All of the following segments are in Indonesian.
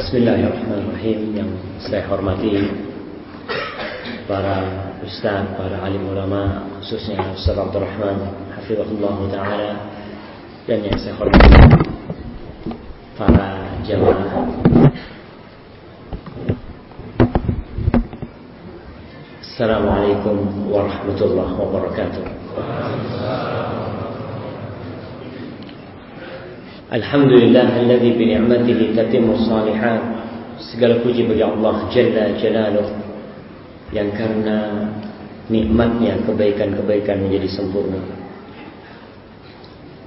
Bismillahirrahmanirrahim. Yang saya hormati para ustaz, para alim ulama, khususnya Ustaz Abdul Rahman Hafizahullah Ta'ala. Dan yang saya hormati para jamaah. Assalamualaikum warahmatullahi wabarakatuh Alhamdulillah alladzi bi ni'matihi tatimmu salihat. Segala puji bagi Allah Jalla Jalaluh yang karena nikmatnya kebaikan-kebaikan menjadi sempurna.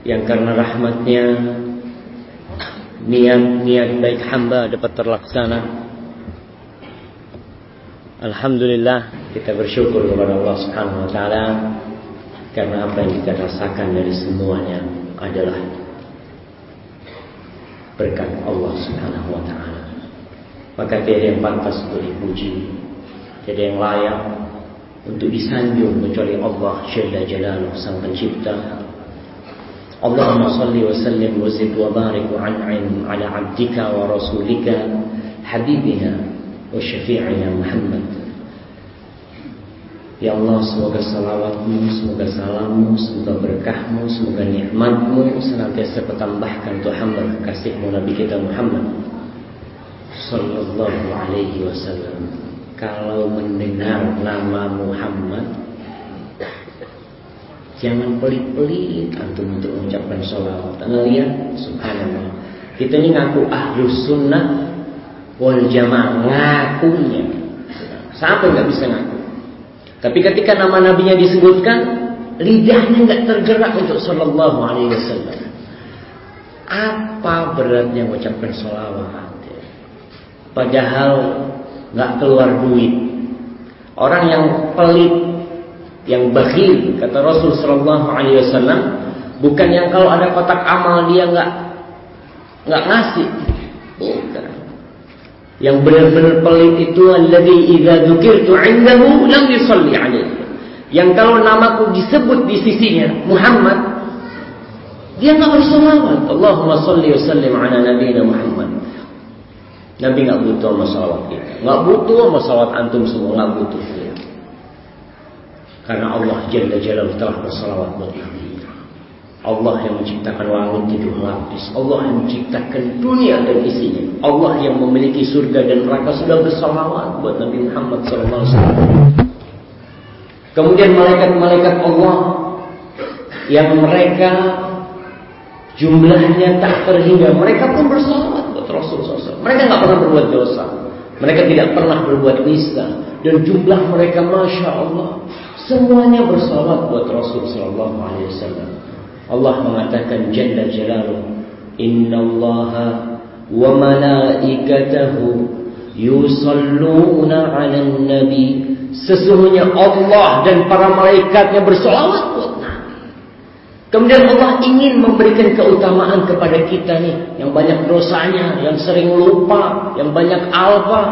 Yang karena rahmatnya niat-niat baik hamba dapat terlaksana. Alhamdulillah kita bersyukur kepada Allah Subhanahu wa taala karena apa yang kita rasakan dari semuanya adalah berkat Allah Subhanahu wa taala. Maka tiada yang pantas untuk dipuji, tiada yang layak untuk disanjung kecuali Allah Jalla Jalaluhu Sang Pencipta. Allahumma salli wa sallim wa zid wa barik wa an'im ala 'abdika wa rasulika habibina wa syafi'ina Muhammad Ya Allah semoga salawatmu, semoga salammu, semoga berkahmu, semoga nikmatmu senantiasa bertambahkan untuk hamba kekasihmu Nabi kita Muhammad Sallallahu alaihi wasallam Kalau mendengar nama Muhammad Jangan pelit-pelit antum untuk mengucapkan salawat. Anda lihat, subhanallah. Kita ini ngaku ahlus sunnah wal jamaah ngakunya. Siapa nggak bisa ngaku? Tapi ketika nama nabinya disebutkan, lidahnya nggak tergerak untuk Shallallahu Alaihi Wasallam. Apa beratnya mengucapkan sholawat? Padahal nggak keluar duit. Orang yang pelit, yang bakhil, kata Rasul Shallallahu Alaihi Wasallam, bukan yang kalau ada kotak amal dia nggak nggak ngasih. Bukan. Yang benar-benar pelit itu alladzi idza dzukirtu 'indahu lam yusalli 'alaihi. Yang kalau namaku disebut di sisinya Muhammad dia enggak bersalawat. Allahumma salli wa sallim ala Muhammad. Nabi enggak butuh sama salawat kita. Butuh sama salawat antum semua, enggak butuh. Karena Allah Jalla Jalaluhu telah bersalawat buat Nabi. Allah yang menciptakan langit tujuh lapis. Allah yang menciptakan dunia dan isinya. Allah yang memiliki surga dan neraka sudah bersalawat buat Nabi Muhammad SAW. Kemudian malaikat-malaikat Allah yang mereka jumlahnya tak terhingga. Mereka pun bersalawat buat Rasul SAW. Mereka nggak pernah berbuat dosa. Mereka tidak pernah berbuat nista. Dan jumlah mereka Masya Allah. Semuanya bersalawat buat Rasul Wasallam. Allah mengatakan Jalla Inna Allah wa malaikatahu yusalluna ala nabi. Sesungguhnya Allah dan para malaikatnya bersolawat buat Nabi. Kemudian Allah ingin memberikan keutamaan kepada kita nih Yang banyak dosanya, yang sering lupa, yang banyak alfa.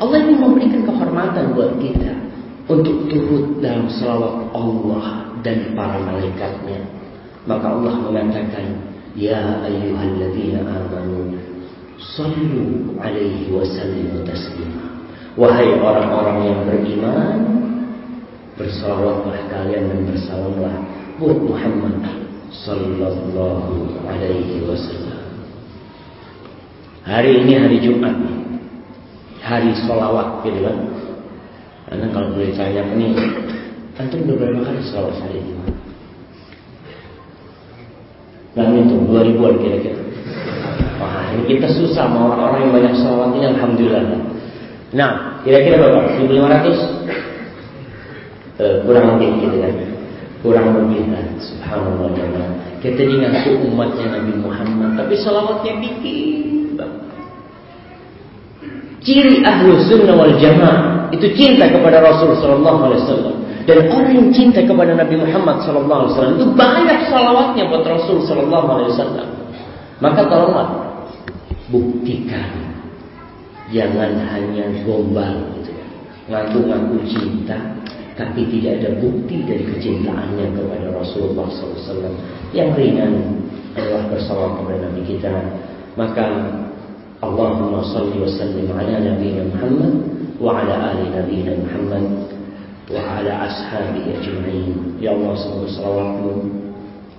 Allah ingin memberikan kehormatan buat kita Untuk turut dalam salawat Allah dan para malaikatnya maka Allah mengatakan, Ya ayyuhalladzina amanu, sallu alaihi wa sallimu taslima. Wahai orang-orang yang beriman, bersalawatlah kalian dan bersalamlah buat Muhammad sallallahu alaihi wasallam. Hari ini hari Jumat Hari solawat gitu kan Karena kalau boleh tanya ini Antum beberapa kali solawat hari Jumat Nah itu dua ribuan kira-kira. Wah ini kita susah mau orang-orang yang banyak salawat ini Alhamdulillah. Nah kira-kira berapa? 1500? Eh, kurang lebih gitu kan. Kurang lebih kan. Subhanallah jemaah. Kita ini ngaku umatnya Nabi Muhammad, tapi salawatnya dikit. Ciri ahlu sunnah wal jamaah itu cinta kepada Rasul Sallallahu Alaihi Wasallam. Dan orang yang cinta kepada Nabi Muhammad SAW itu banyak salawatnya buat Rasul SAW. Maka tolonglah buktikan, jangan hanya gombal, gitu ya. ngaku-ngaku cinta, tapi tidak ada bukti dari kecintaannya kepada Rasulullah SAW. Yang ringan adalah bersalawat kepada Nabi kita. Maka Allahumma salli wa sallim ala nabiyina Muhammad wa ala ali nabiyina Muhammad ala ashabihi ajma'in. Ya Allah semoga salawatmu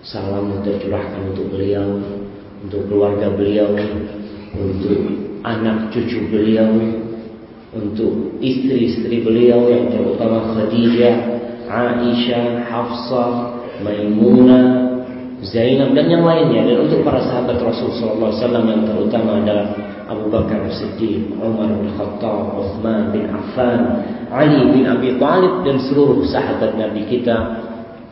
salam tercurahkan untuk beliau, untuk keluarga beliau, untuk anak cucu beliau, untuk istri-istri beliau yang terutama Khadijah, Aisyah, Hafsah, Maimunah, Zainab dan yang lainnya dan untuk para sahabat Rasul sallallahu alaihi wasallam yang terutama adalah Abu Bakar Siddiq, Umar bin Khattab, Uthman bin Affan, Ali bin Abi Thalib dan seluruh sahabat Nabi kita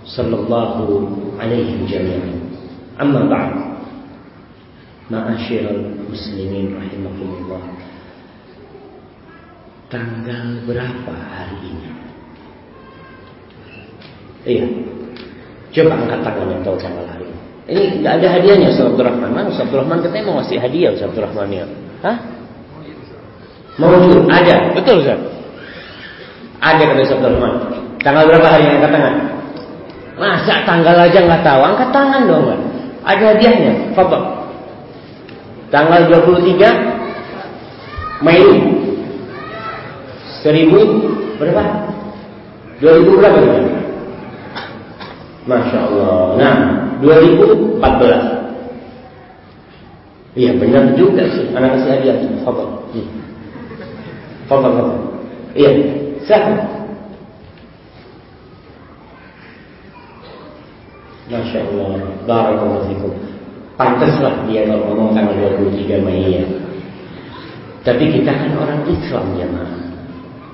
sallallahu alaihi jami'an. Amma ba'd. Ma'asyiral muslimin rahimakumullah. Tanggal berapa hari ini? Iya. Coba angkat tangan yang tahu tanggal hari ini. Ini nggak ada hadiahnya Ustaz Abdul Rahman. Mana Ustaz Abdul Rahman katanya mau ngasih hadiah Ustaz Abdul Rahman ya? Hah? Mau Ada. Betul Ustaz? Ada kata Ustaz Rahman. Tanggal berapa hari yang angkat tangan? Masa tanggal aja nggak tahu? Angkat tangan dong, Pak. Ada hadiahnya. Fadhol. Tanggal 23 Mei 1000 berapa? 2000 berapa? Masya Allah. Nah, 2014. Iya benar juga sih. Anak kasih hadiah. Fadol. Hmm. Fadol, fadol. Iya. Siapa? Masya Allah. Barakallahu fikum. Pantaslah dia kalau ngomong tanggal 23 Mei ya. Tapi kita kan orang Islam ya mah.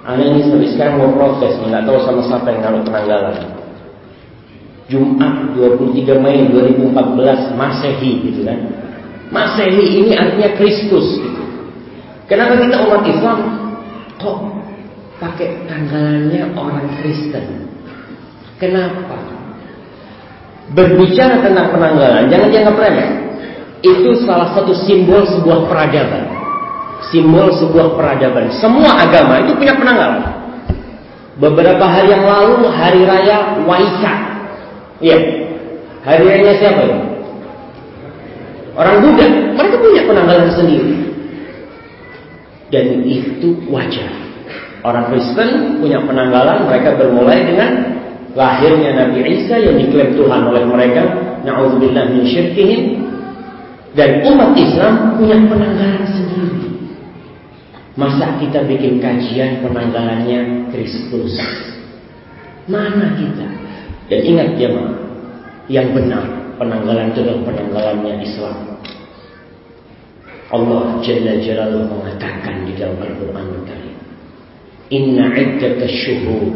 Anak ini sampai sekarang mau proses, nggak tahu sama siapa yang ngaruh penanggalan. Jumat 23 Mei 2014 Masehi gitu kan. Masehi ini artinya Kristus. Kenapa kita umat Islam kok pakai tanggalannya orang Kristen? Kenapa? Berbicara tentang penanggalan jangan dianggap remeh. Itu salah satu simbol sebuah peradaban. Simbol sebuah peradaban. Semua agama itu punya penanggalan. Beberapa hari yang lalu hari raya Waisak Iya. Hari raya siapa ya? Orang Buddha, mereka punya penanggalan sendiri. Dan itu wajar. Orang Kristen punya penanggalan, mereka bermulai dengan lahirnya Nabi Isa yang diklaim Tuhan oleh mereka. Na'udzubillah min syirkihim. Dan umat Islam punya penanggalan sendiri. Masa kita bikin kajian penanggalannya Kristus? Mana kita? Dan ingat jemaah, yang benar penanggalan adalah penanggalannya Islam. Allah Jalla Jalaluhu mengatakan di dalam Al-Quran Karim, Inna iddat syuhur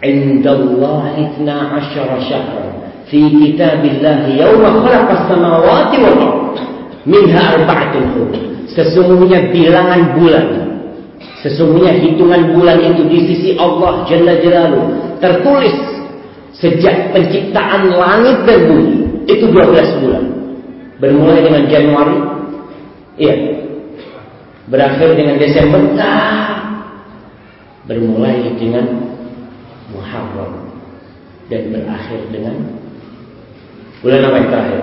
inda Allah itna asyara syahra fi kitabillah yawma khalaqas samawati wal ard minha arba'atun hurum. Sesungguhnya bilangan bulan Sesungguhnya hitungan bulan itu di sisi Allah Jalla Jalaluhu tertulis sejak penciptaan langit dan bumi itu 12 bulan. Bermulai dengan Januari, iya. Berakhir dengan Desember, nah. Bermulai dengan Muharram dan berakhir dengan bulan apa yang terakhir?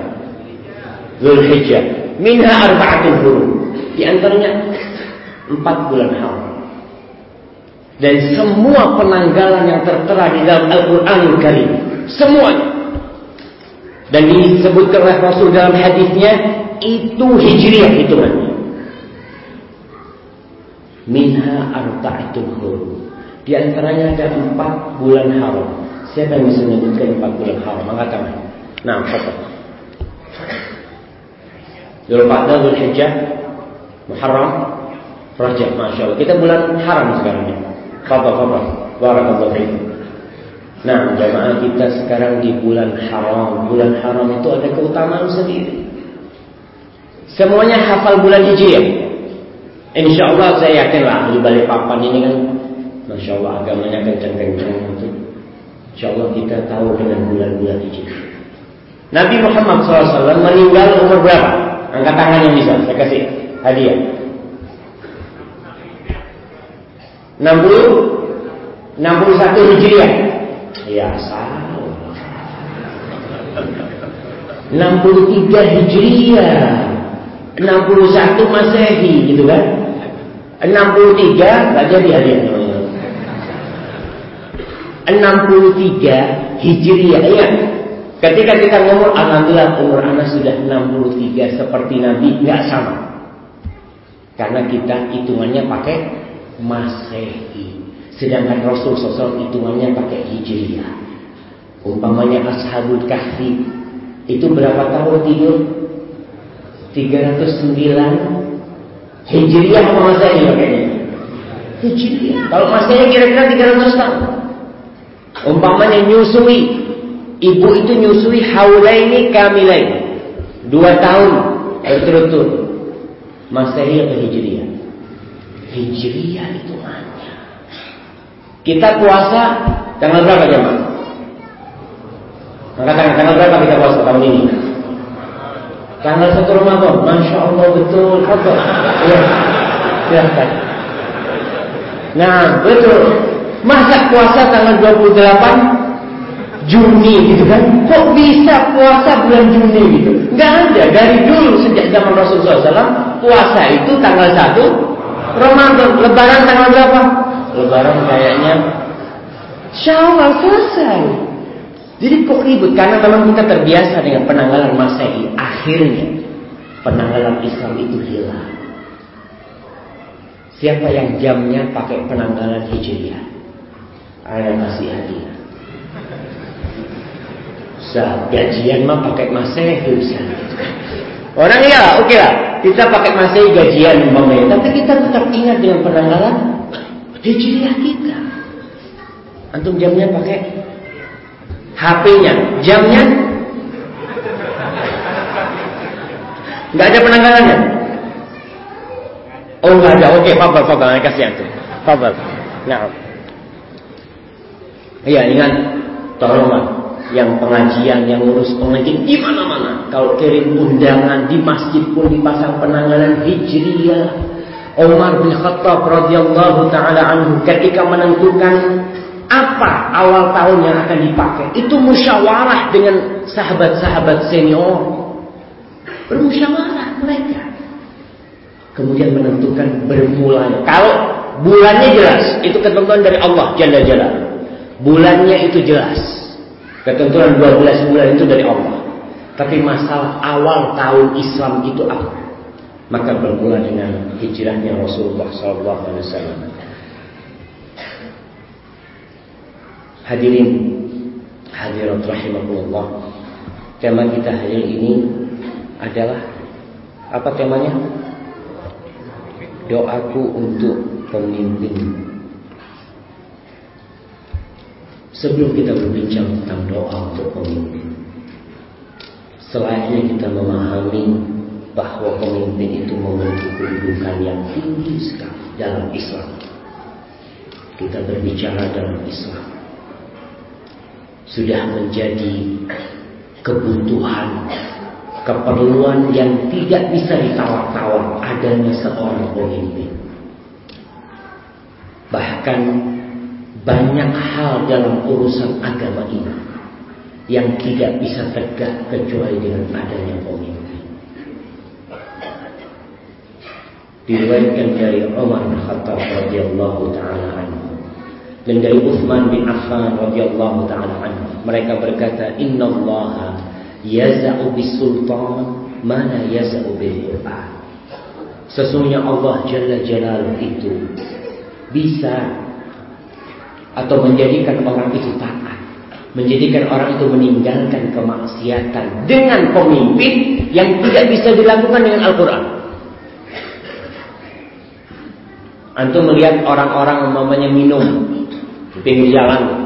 Zulhijjah. Minha arba'atul hurum. Di antaranya empat bulan haram. Dan semua penanggalan yang tertera di dalam Al-Quran Karim. Semuanya. Dan disebutkan oleh Rasul dalam hadisnya itu hijriah hitungannya. Minha arba'atul hurum. Di antaranya ada empat bulan haram. Siapa yang bisa menyebutkan empat bulan haram? Angkat tangan. Nah, apa? Dzulqa'dah, Dzulhijjah, Muharram, Rajab, Masya Allah. Kita bulan haram sekarang ini. Fadal, fadal. Barakallahu fiikum. Nah, jamaah kita sekarang di bulan haram. Bulan haram itu ada keutamaan sendiri. Semuanya hafal bulan Hijriah. Insya Allah saya yakin lah di balik papan ini kan, masya Allah agamanya kencang-kencang itu. Insya Allah kita tahu dengan bulan-bulan Hijriah. Nabi Muhammad SAW meninggal umur berapa? Angkat tangan yang bisa, saya kasih hadiah. 60 61 Hijriah. Ya salah. 63 Hijriah. 61 Masehi gitu kan. 63 nggak jadi hadiahnya. 63 Hijriah iya. Ketika kita ngomong Alhamdulillah umur anak sudah 63 seperti Nabi nggak sama. Karena kita hitungannya pakai Masehi. Sedangkan Rasul sosok hitungannya pakai Hijriah. Umpamanya Ashabul Kahfi itu berapa tahun tidur? 309 Hijriah apa Masehi makanya? Hijriah. Kalau Masehi kira-kira 300 tahun. Umpamanya nyusui. Ibu itu nyusui haulaini kamilain. Dua tahun berturut-turut. Masehi atau Hijriah? Hijriah itu hanya. Kita puasa tanggal berapa jemaah? Tangan, tanggal berapa kita puasa tahun ini? Tanggal satu Ramadan. Masya Allah betul. Apa? Ya, silahkan. Nah, betul. Masa puasa tanggal 28 Juni gitu kan? Kok bisa puasa bulan Juni gitu? Gak ada. Dari dulu sejak zaman Rasulullah SAW, puasa itu tanggal 1 Ramadan. Lebaran tanggal berapa? Lebaran kayaknya Syawal selesai. Jadi kok ribut? Karena memang kita terbiasa dengan penanggalan Masehi. Akhirnya penanggalan Islam itu hilang. Siapa yang jamnya pakai penanggalan Hijriah? Ayah kasih hadiah. Usah gajian mah pakai masehi usah. Orang ya oke okay lah kita pakai masehi gajian umpamanya, tapi kita tetap ingat dengan penanggalan hijriah kita. Antum jamnya pakai HP-nya, jamnya nggak ada penanggalannya. Oh nggak ada, oke, fabel, fabel, kasih antum, fabel. Nah, Iya ingat tolonglah yang pengajian, yang ngurus pengajian di mana-mana. Kalau kirim undangan di masjid pun dipasang penanggalan Hijriyah. Umar bin Khattab radhiyallahu taala anhu ketika menentukan apa awal tahun yang akan dipakai, itu musyawarah dengan sahabat-sahabat senior. Bermusyawarah mereka. Kemudian menentukan bermulanya. Kalau bulannya jelas, itu ketentuan dari Allah Jalla Jalla. Bulannya itu jelas. Ketentuan 12 bulan itu dari Allah. Tapi masalah awal tahun Islam itu apa? Maka bermula dengan hijrahnya Rasulullah SAW. Hadirin, hadirat rahimahullah. Tema kita hari ini adalah apa temanya? Doaku untuk pemimpin Sebelum kita berbincang tentang doa untuk pemimpin, selayaknya kita memahami bahwa pemimpin itu memiliki kedudukan yang tinggi sekali dalam Islam. Kita berbicara dalam Islam sudah menjadi kebutuhan, keperluan yang tidak bisa ditawar-tawar adanya seorang pemimpin. Bahkan banyak hal dalam urusan agama ini yang tidak bisa tegak kecuali dengan adanya pemimpin. Diriwayatkan dari Umar bin Khattab radhiyallahu taala anhu dan dari Utsman bin Affan radhiyallahu taala anhu. Mereka berkata, "Inna Allah yaz'u bis sultan mana yaz'u bil Qur'an." Sesungguhnya Allah Jalla Jalaluhu itu bisa atau menjadikan orang itu taat, menjadikan orang itu meninggalkan kemaksiatan dengan pemimpin yang tidak bisa dilakukan dengan Al-Quran. Antum melihat orang-orang umpamanya minum di pinggir jalan.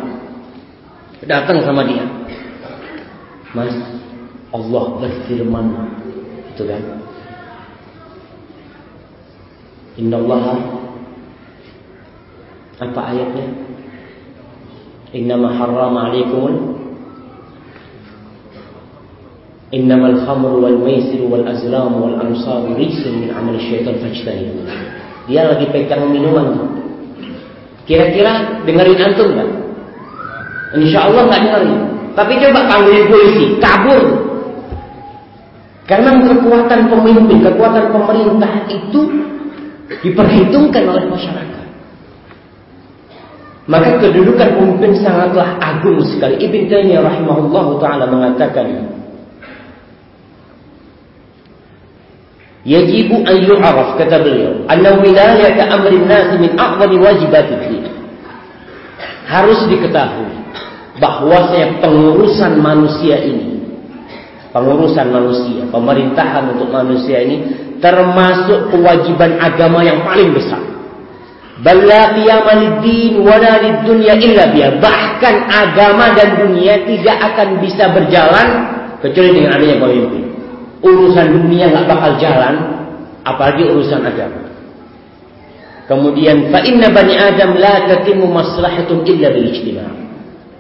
Datang sama dia. Mas, Allah berfirman. Itu kan. Inna Allah apa ayatnya? Inna Innama harrama alaikumul Innamal khamru wal maisir wal azlam wal ansab rijsun min amal syaitan fajtanibuh dia lagi pegang minuman kira-kira dengerin antum kan Insya Allah nggak dengerin tapi coba panggilin polisi kabur Karena kekuatan pemimpin, kekuatan pemerintah itu diperhitungkan oleh masyarakat. Maka kedudukan pemimpin sangatlah agung sekali. Ibn Taimiyah rahimahullah taala mengatakan, Yajibu an yu'araf kata beliau, anna wilayata amrin nasi min a'zami wajibatid Harus diketahui bahwasanya pengurusan manusia ini pengurusan manusia, pemerintahan untuk manusia ini termasuk kewajiban agama yang paling besar. Balla qiyamaliddin wala dunya illa. Bahkan agama dan dunia tidak akan bisa berjalan kecuali dengan adanya pemimpin. Urusan dunia nggak bakal jalan, apalagi urusan agama. Kemudian fa inna bani Adam la tatimu maslahatun illa bil.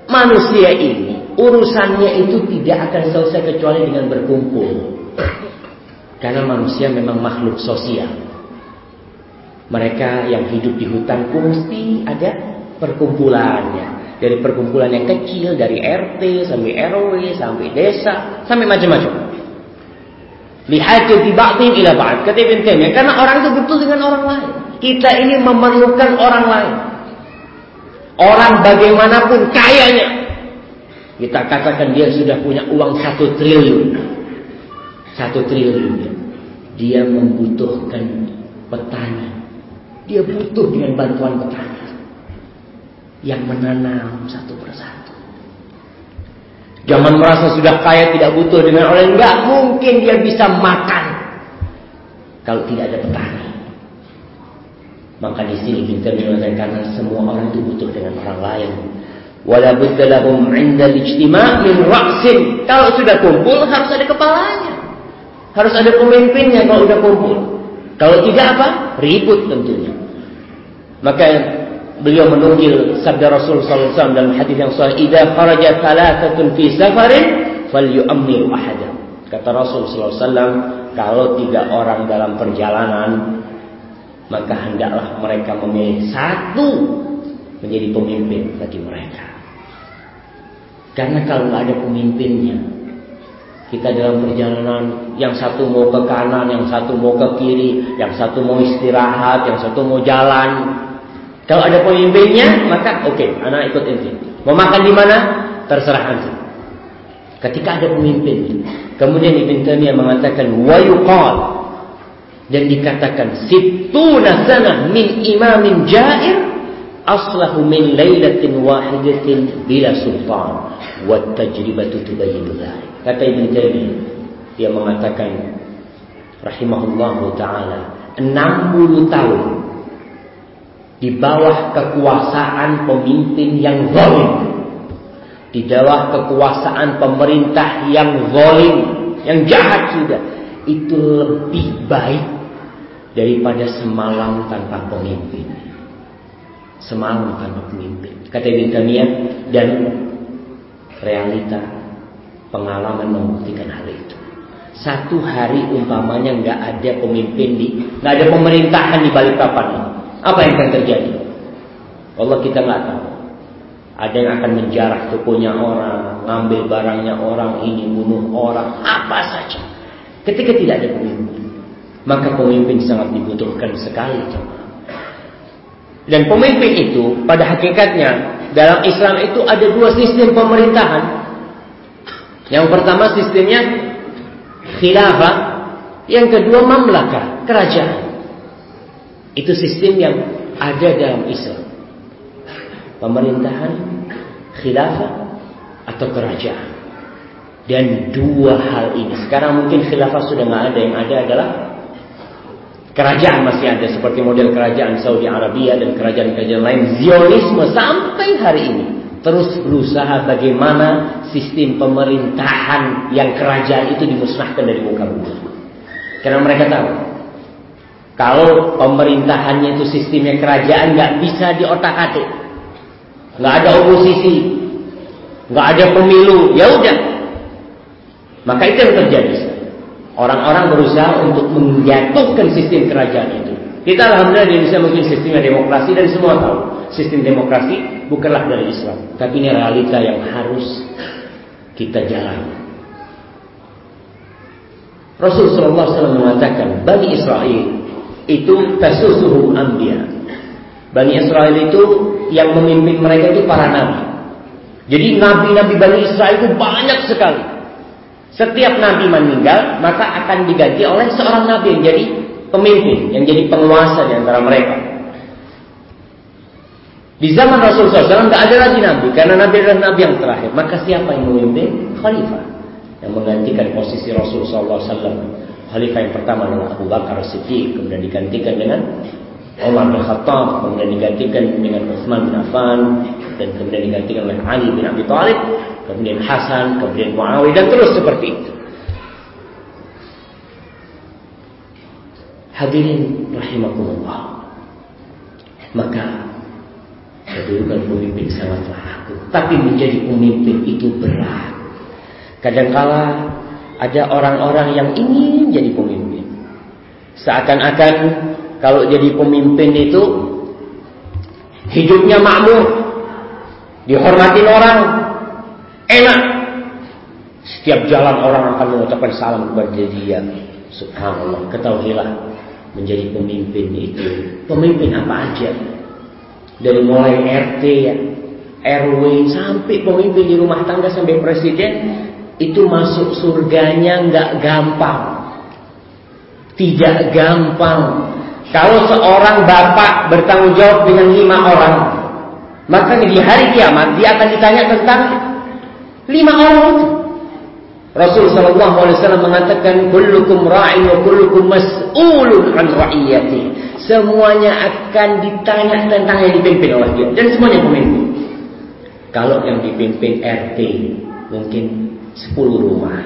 Manusia ini urusannya itu tidak akan selesai kecuali dengan berkumpul. Karena manusia memang makhluk sosial. Mereka yang hidup di hutan pun mesti ada perkumpulannya. Dari perkumpulan yang kecil, dari RT sampai RW, sampai desa, sampai macam-macam. Lihat di ba'din ila ba'd. Kata Ibn Taimiyah, karena orang itu betul dengan orang lain. Kita ini memerlukan orang lain. Orang bagaimanapun kayanya, kita katakan dia sudah punya uang satu triliun. Satu triliun. Dia membutuhkan petani. Dia butuh dengan bantuan petani. Yang menanam satu persatu. Jangan merasa sudah kaya tidak butuh dengan orang. Enggak mungkin dia bisa makan. Kalau tidak ada petani. Maka di sini kita mengatakan karena semua orang itu butuh dengan orang lain wala budda lahum 'inda al-ijtima' min ra'sin. Kalau sudah kumpul harus ada kepalanya. Harus ada pemimpinnya kalau sudah kumpul. Kalau tidak apa? Ribut tentunya. Maka beliau menukil sabda Rasul sallallahu dalam hadis yang sahih, "Idza kharaja thalathatun fi safarin falyu'ammiru ahada." Kata Rasul sallallahu kalau tiga orang dalam perjalanan maka hendaklah mereka memilih satu menjadi pemimpin bagi mereka. Karena kalau nggak ada pemimpinnya, kita dalam perjalanan yang satu mau ke kanan, yang satu mau ke kiri, yang satu mau istirahat, yang satu mau jalan. Kalau ada pemimpinnya, maka oke, okay, anak ikut inti. Mau makan di mana? Terserah antum. Ketika ada pemimpin, kemudian Ibn Taimiyah mengatakan wa yuqal dan dikatakan situna sana min imamin jair aslahu min lailatin wahidatin bila sultan wa tajribatu tubayyinu dzalik kata Ibnu Taimiyah dia mengatakan rahimahullahu taala 60 tahun di bawah kekuasaan pemimpin yang zalim di bawah kekuasaan pemerintah yang zalim yang jahat sudah itu lebih baik daripada semalam tanpa pemimpin semalam tanpa pemimpin. Kata Ibn dan realita pengalaman membuktikan hal itu. Satu hari umpamanya nggak ada pemimpin di, nggak ada pemerintahan di balik papan Apa yang akan terjadi? Allah kita nggak tahu. Ada yang akan menjarah tokonya orang, ngambil barangnya orang, ini bunuh orang, apa saja. Ketika tidak ada pemimpin, maka pemimpin sangat dibutuhkan sekali. Dan pemimpin itu pada hakikatnya dalam Islam itu ada dua sistem pemerintahan. Yang pertama sistemnya khilafah, yang kedua mamlakah, kerajaan. Itu sistem yang ada dalam Islam. Pemerintahan, khilafah atau kerajaan. Dan dua hal ini sekarang mungkin khilafah sudah nggak ada yang ada adalah Kerajaan masih ada seperti model kerajaan Saudi Arabia dan kerajaan-kerajaan lain. Zionisme sampai hari ini terus berusaha bagaimana sistem pemerintahan yang kerajaan itu dimusnahkan dari muka bumi. Karena mereka tahu kalau pemerintahannya itu sistemnya kerajaan nggak bisa diotak-atik, nggak ada oposisi, nggak ada pemilu, ya udah. Maka itu yang terjadi. Orang-orang berusaha untuk menjatuhkan sistem kerajaan itu. Kita alhamdulillah di Indonesia mungkin sistemnya demokrasi dan semua tahu. Sistem demokrasi bukanlah dari Islam. Tapi ini realita yang harus kita jalani. Rasulullah SAW mengatakan Bani Israel itu tasusuhum anbiya. Bani Israel itu yang memimpin mereka itu para nabi. Jadi nabi-nabi Bani Israel itu banyak sekali. Setiap nabi meninggal, maka akan diganti oleh seorang nabi yang jadi pemimpin, yang jadi penguasa di antara mereka. Di zaman Rasulullah SAW tidak ada lagi nabi, karena nabi adalah nabi yang terakhir. Maka siapa yang memimpin? Khalifah yang menggantikan posisi Rasulullah SAW. Khalifah yang pertama adalah Abu Bakar Siddiq, kemudian digantikan dengan Umar bin Khattab, kemudian digantikan dengan Utsman bin Affan, dan kemudian digantikan oleh Ali bin Abi Thalib, kemudian Hasan, kemudian Muawiyah dan terus seperti itu. Hadirin rahimakumullah. Maka kedudukan pemimpin sangatlah aku. Tapi menjadi pemimpin itu berat. Kadangkala ada orang-orang yang ingin jadi pemimpin. Seakan-akan kalau jadi pemimpin itu hidupnya makmur, dihormati orang, enak. Setiap jalan orang akan mengucapkan salam kepada dia. Subhanallah, ketahuilah menjadi pemimpin itu. Pemimpin apa aja? Dari mulai RT ya, RW sampai pemimpin di rumah tangga sampai presiden itu masuk surganya nggak gampang. Tidak gampang. Kalau seorang bapak bertanggung jawab dengan lima orang, maka di hari kiamat dia akan ditanya tentang lima orang itu. Rasul sallallahu alaihi wasallam mengatakan kullukum ra'in wa kullukum mas'ulun an ra'iyati. Semuanya akan ditanya tentang yang dipimpin oleh dia dan semuanya pemimpin. Kalau yang dipimpin RT mungkin 10 rumah.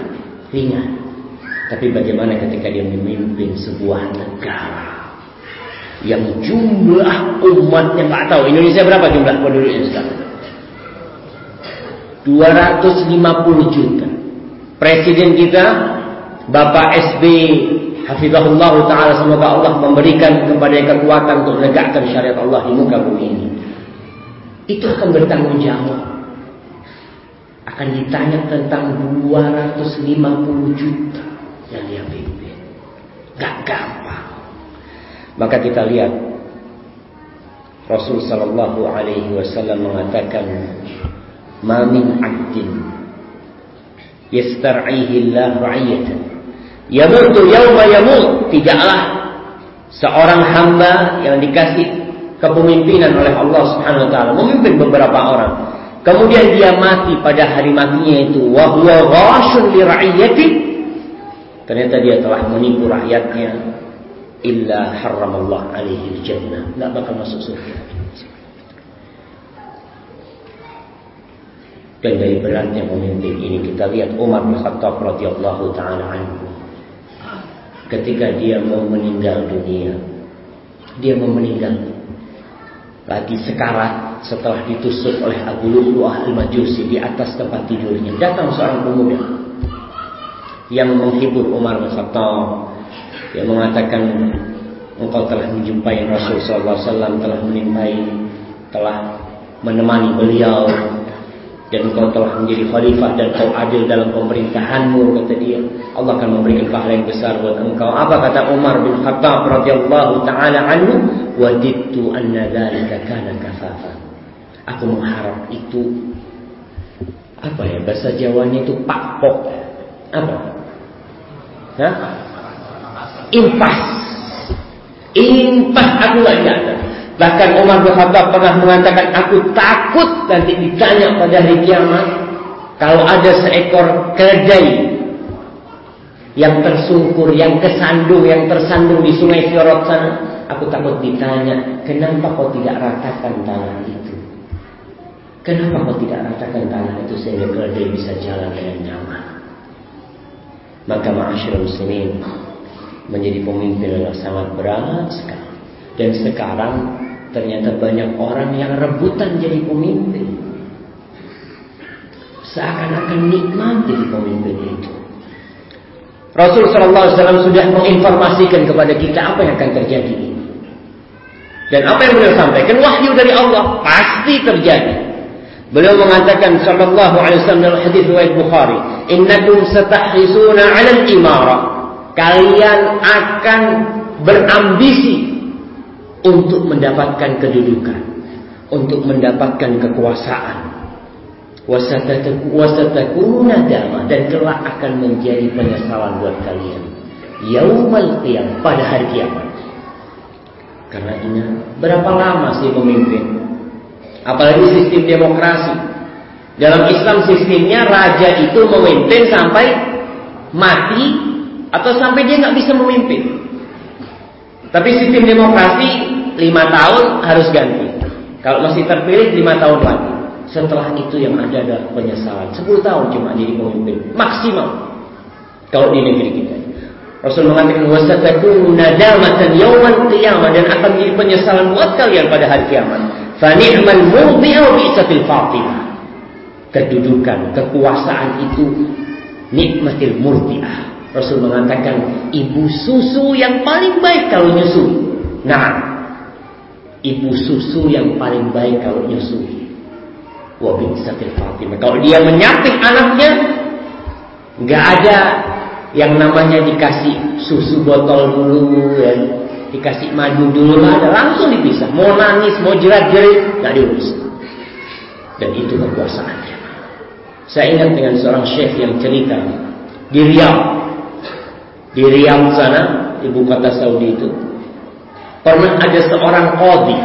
Ringan. Tapi bagaimana ketika dia memimpin sebuah negara yang jumlah umatnya nggak tahu Indonesia berapa jumlah penduduknya sekarang 250 juta. Presiden kita Bapak SB Hafizahullah Ta'ala semoga Allah memberikan kepada kekuatan untuk menegakkan syariat Allah di muka bumi ini. Itu akan bertanggung jawab akan ditanya tentang 250 juta yang dia pimpin. Gak gampang. Maka kita lihat Rasul sallallahu alaihi wasallam mengatakan ma min 'abdin yastar'ihi Allah ra'iyatan. Yamutu yawma yamut. Tidaklah seorang hamba yang dikasih kepemimpinan oleh Allah Subhanahu wa taala. Memimpin beberapa orang kemudian dia mati pada hari matinya itu. Wa huwa ghashun li ra'iyati. Ternyata dia telah menipu rakyatnya. Illa haramallah alaihi jannah tidak bakal masuk surga. Dan dari beratnya pemimpin ini kita lihat Umar bin Khattab radhiyallahu taala anhu. Ketika dia mau meninggal dunia dia mau meninggal. Lagi sekarat setelah ditusuk oleh Abu Lu'lu'ah al-Majusi di atas tempat tidurnya datang seorang pemuda yang menghibur Umar bin Khattab. Yang mengatakan engkau telah menjumpai Rasul wasallam telah menimpai telah menemani beliau dan engkau telah menjadi khalifah dan kau adil dalam pemerintahanmu kata dia. Allah akan memberikan pahala yang besar buat engkau. Apa kata Umar bin Khattab radhiyallahu taala anhu? Wadittu anna dzalika kana kafafa aku mengharap itu apa ya bahasa Jawanya itu pakpok apa Hah? impas. Impas aku nggak. Bahkan Umar bin Khattab pernah mengatakan aku takut nanti ditanya pada hari kiamat kalau ada seekor keledai yang tersungkur, yang kesandung, yang tersandung di sungai Fiorot sana, aku takut ditanya, kenapa kau tidak ratakan tanah itu? Kenapa kau tidak ratakan tanah itu sehingga keledai bisa jalan dengan nyaman? Maka ma'asyur muslimin, menjadi pemimpin adalah sangat berat sekali. Dan sekarang ternyata banyak orang yang rebutan jadi pemimpin. Seakan-akan nikmat jadi pemimpin itu. Rasul Sallallahu Alaihi Wasallam sudah menginformasikan kepada kita apa yang akan terjadi Dan apa yang beliau sampaikan wahyu dari Allah pasti terjadi. Beliau mengatakan sallallahu alaihi wasallam dalam hadis riwayat Bukhari, "Innakum satahrisuna al-imara kalian akan berambisi untuk mendapatkan kedudukan, untuk mendapatkan kekuasaan. Wasatakuna dama dan kelak akan menjadi penyesalan buat kalian. Yaumal qiyam pada hari kiamat. Karena ini berapa lama sih pemimpin? Apalagi sistem demokrasi. Dalam Islam sistemnya raja itu memimpin sampai mati atau sampai dia nggak bisa memimpin. Tapi sistem demokrasi lima tahun harus ganti. Kalau masih terpilih lima tahun lagi. Setelah itu yang ada adalah penyesalan. Sepuluh tahun cuma jadi pemimpin maksimal. Kalau di negeri kita. Rasul mengatakan wasatakunu nadamatan yawman qiyamah dan akan menjadi penyesalan buat kalian pada hari kiamat. Fa ni'mal murdi'u bi'satil fatimah. Kedudukan, kekuasaan itu nikmatil murdi'ah. Rasul mengatakan ibu susu yang paling baik kalau nyusu. Nah, ibu susu yang paling baik kalau nyusui. Wa bi'satil fatimah. Kalau dia menyapit anaknya, nggak ada yang namanya dikasih susu botol dulu ya dikasih madu dulu ada langsung dipisah. Mau nangis mau jerat jerit nggak diurus. Dan itu kekuasaannya. Saya ingat dengan seorang chef yang cerita. Di Riau. Di Riau sana ibu kota Saudi itu pernah ada seorang kodi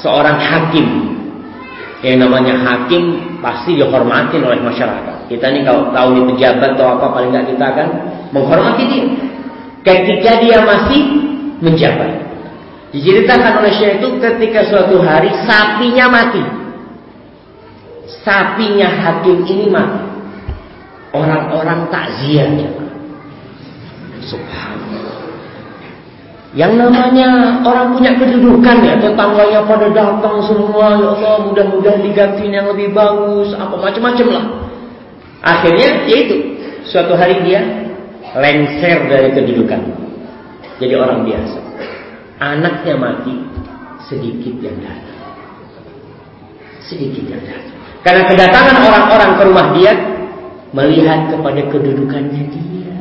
seorang hakim. Yang namanya hakim pasti dihormati oleh masyarakat. Kita ini kalau tahu di pejabat atau apa paling nggak kita akan menghormati dia. Ketika dia masih menjabat. Diceritakan oleh Syekh itu ketika suatu hari sapinya mati. Sapinya hakim ini mati. Orang-orang takziah. Subhanallah. Yang namanya orang punya kedudukan ya, tetangganya pada datang semua, ya Allah mudah-mudahan diganti yang lebih bagus, apa macam-macam lah. Akhirnya yaitu suatu hari dia lengser dari kedudukan. Jadi orang biasa. Anaknya mati, sedikit yang datang. Sedikit yang datang. Karena kedatangan orang-orang ke rumah dia melihat kepada kedudukannya dia.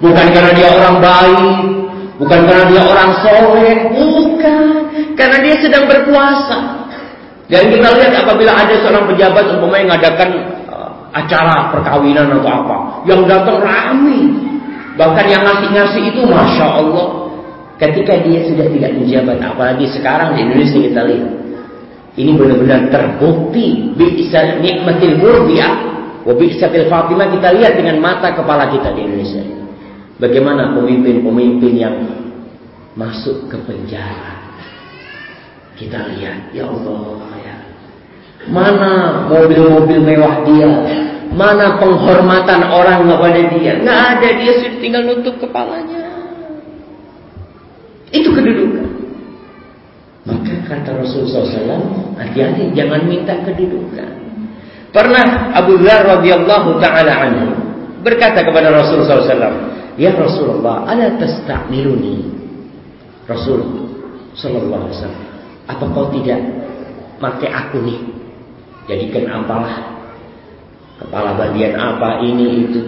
Bukan karena dia orang baik, Bukan karena dia orang soleh, bukan. Karena dia sedang berpuasa. Dan kita lihat apabila ada seorang pejabat umpamanya mengadakan uh, acara perkawinan atau apa, yang datang ramai. Bahkan yang ngasih-ngasih itu masya Allah. Ketika dia sudah tidak menjabat, apalagi sekarang di Indonesia kita lihat, ini benar-benar terbukti bisa nikmatil murdiah, wa bi'satil fatimah kita lihat dengan mata kepala kita di Indonesia. Bagaimana pemimpin-pemimpin yang masuk ke penjara? Kita lihat, ya Allah, ya. Mana mobil-mobil mewah dia? Mana penghormatan orang kepada dia? Nggak ada, dia sudah tinggal nutup kepalanya. Itu kedudukan. Maka kata Rasulullah SAW, hati-hati jangan minta kedudukan. Pernah Abu Dhar radhiyallahu taala anhu berkata kepada Rasulullah SAW, Ya Rasulullah, ala tasta'miluni? Rasul sallallahu alaihi wasallam, apa kau tidak pakai aku nih? Jadikan apalah kepala bagian apa ini itu.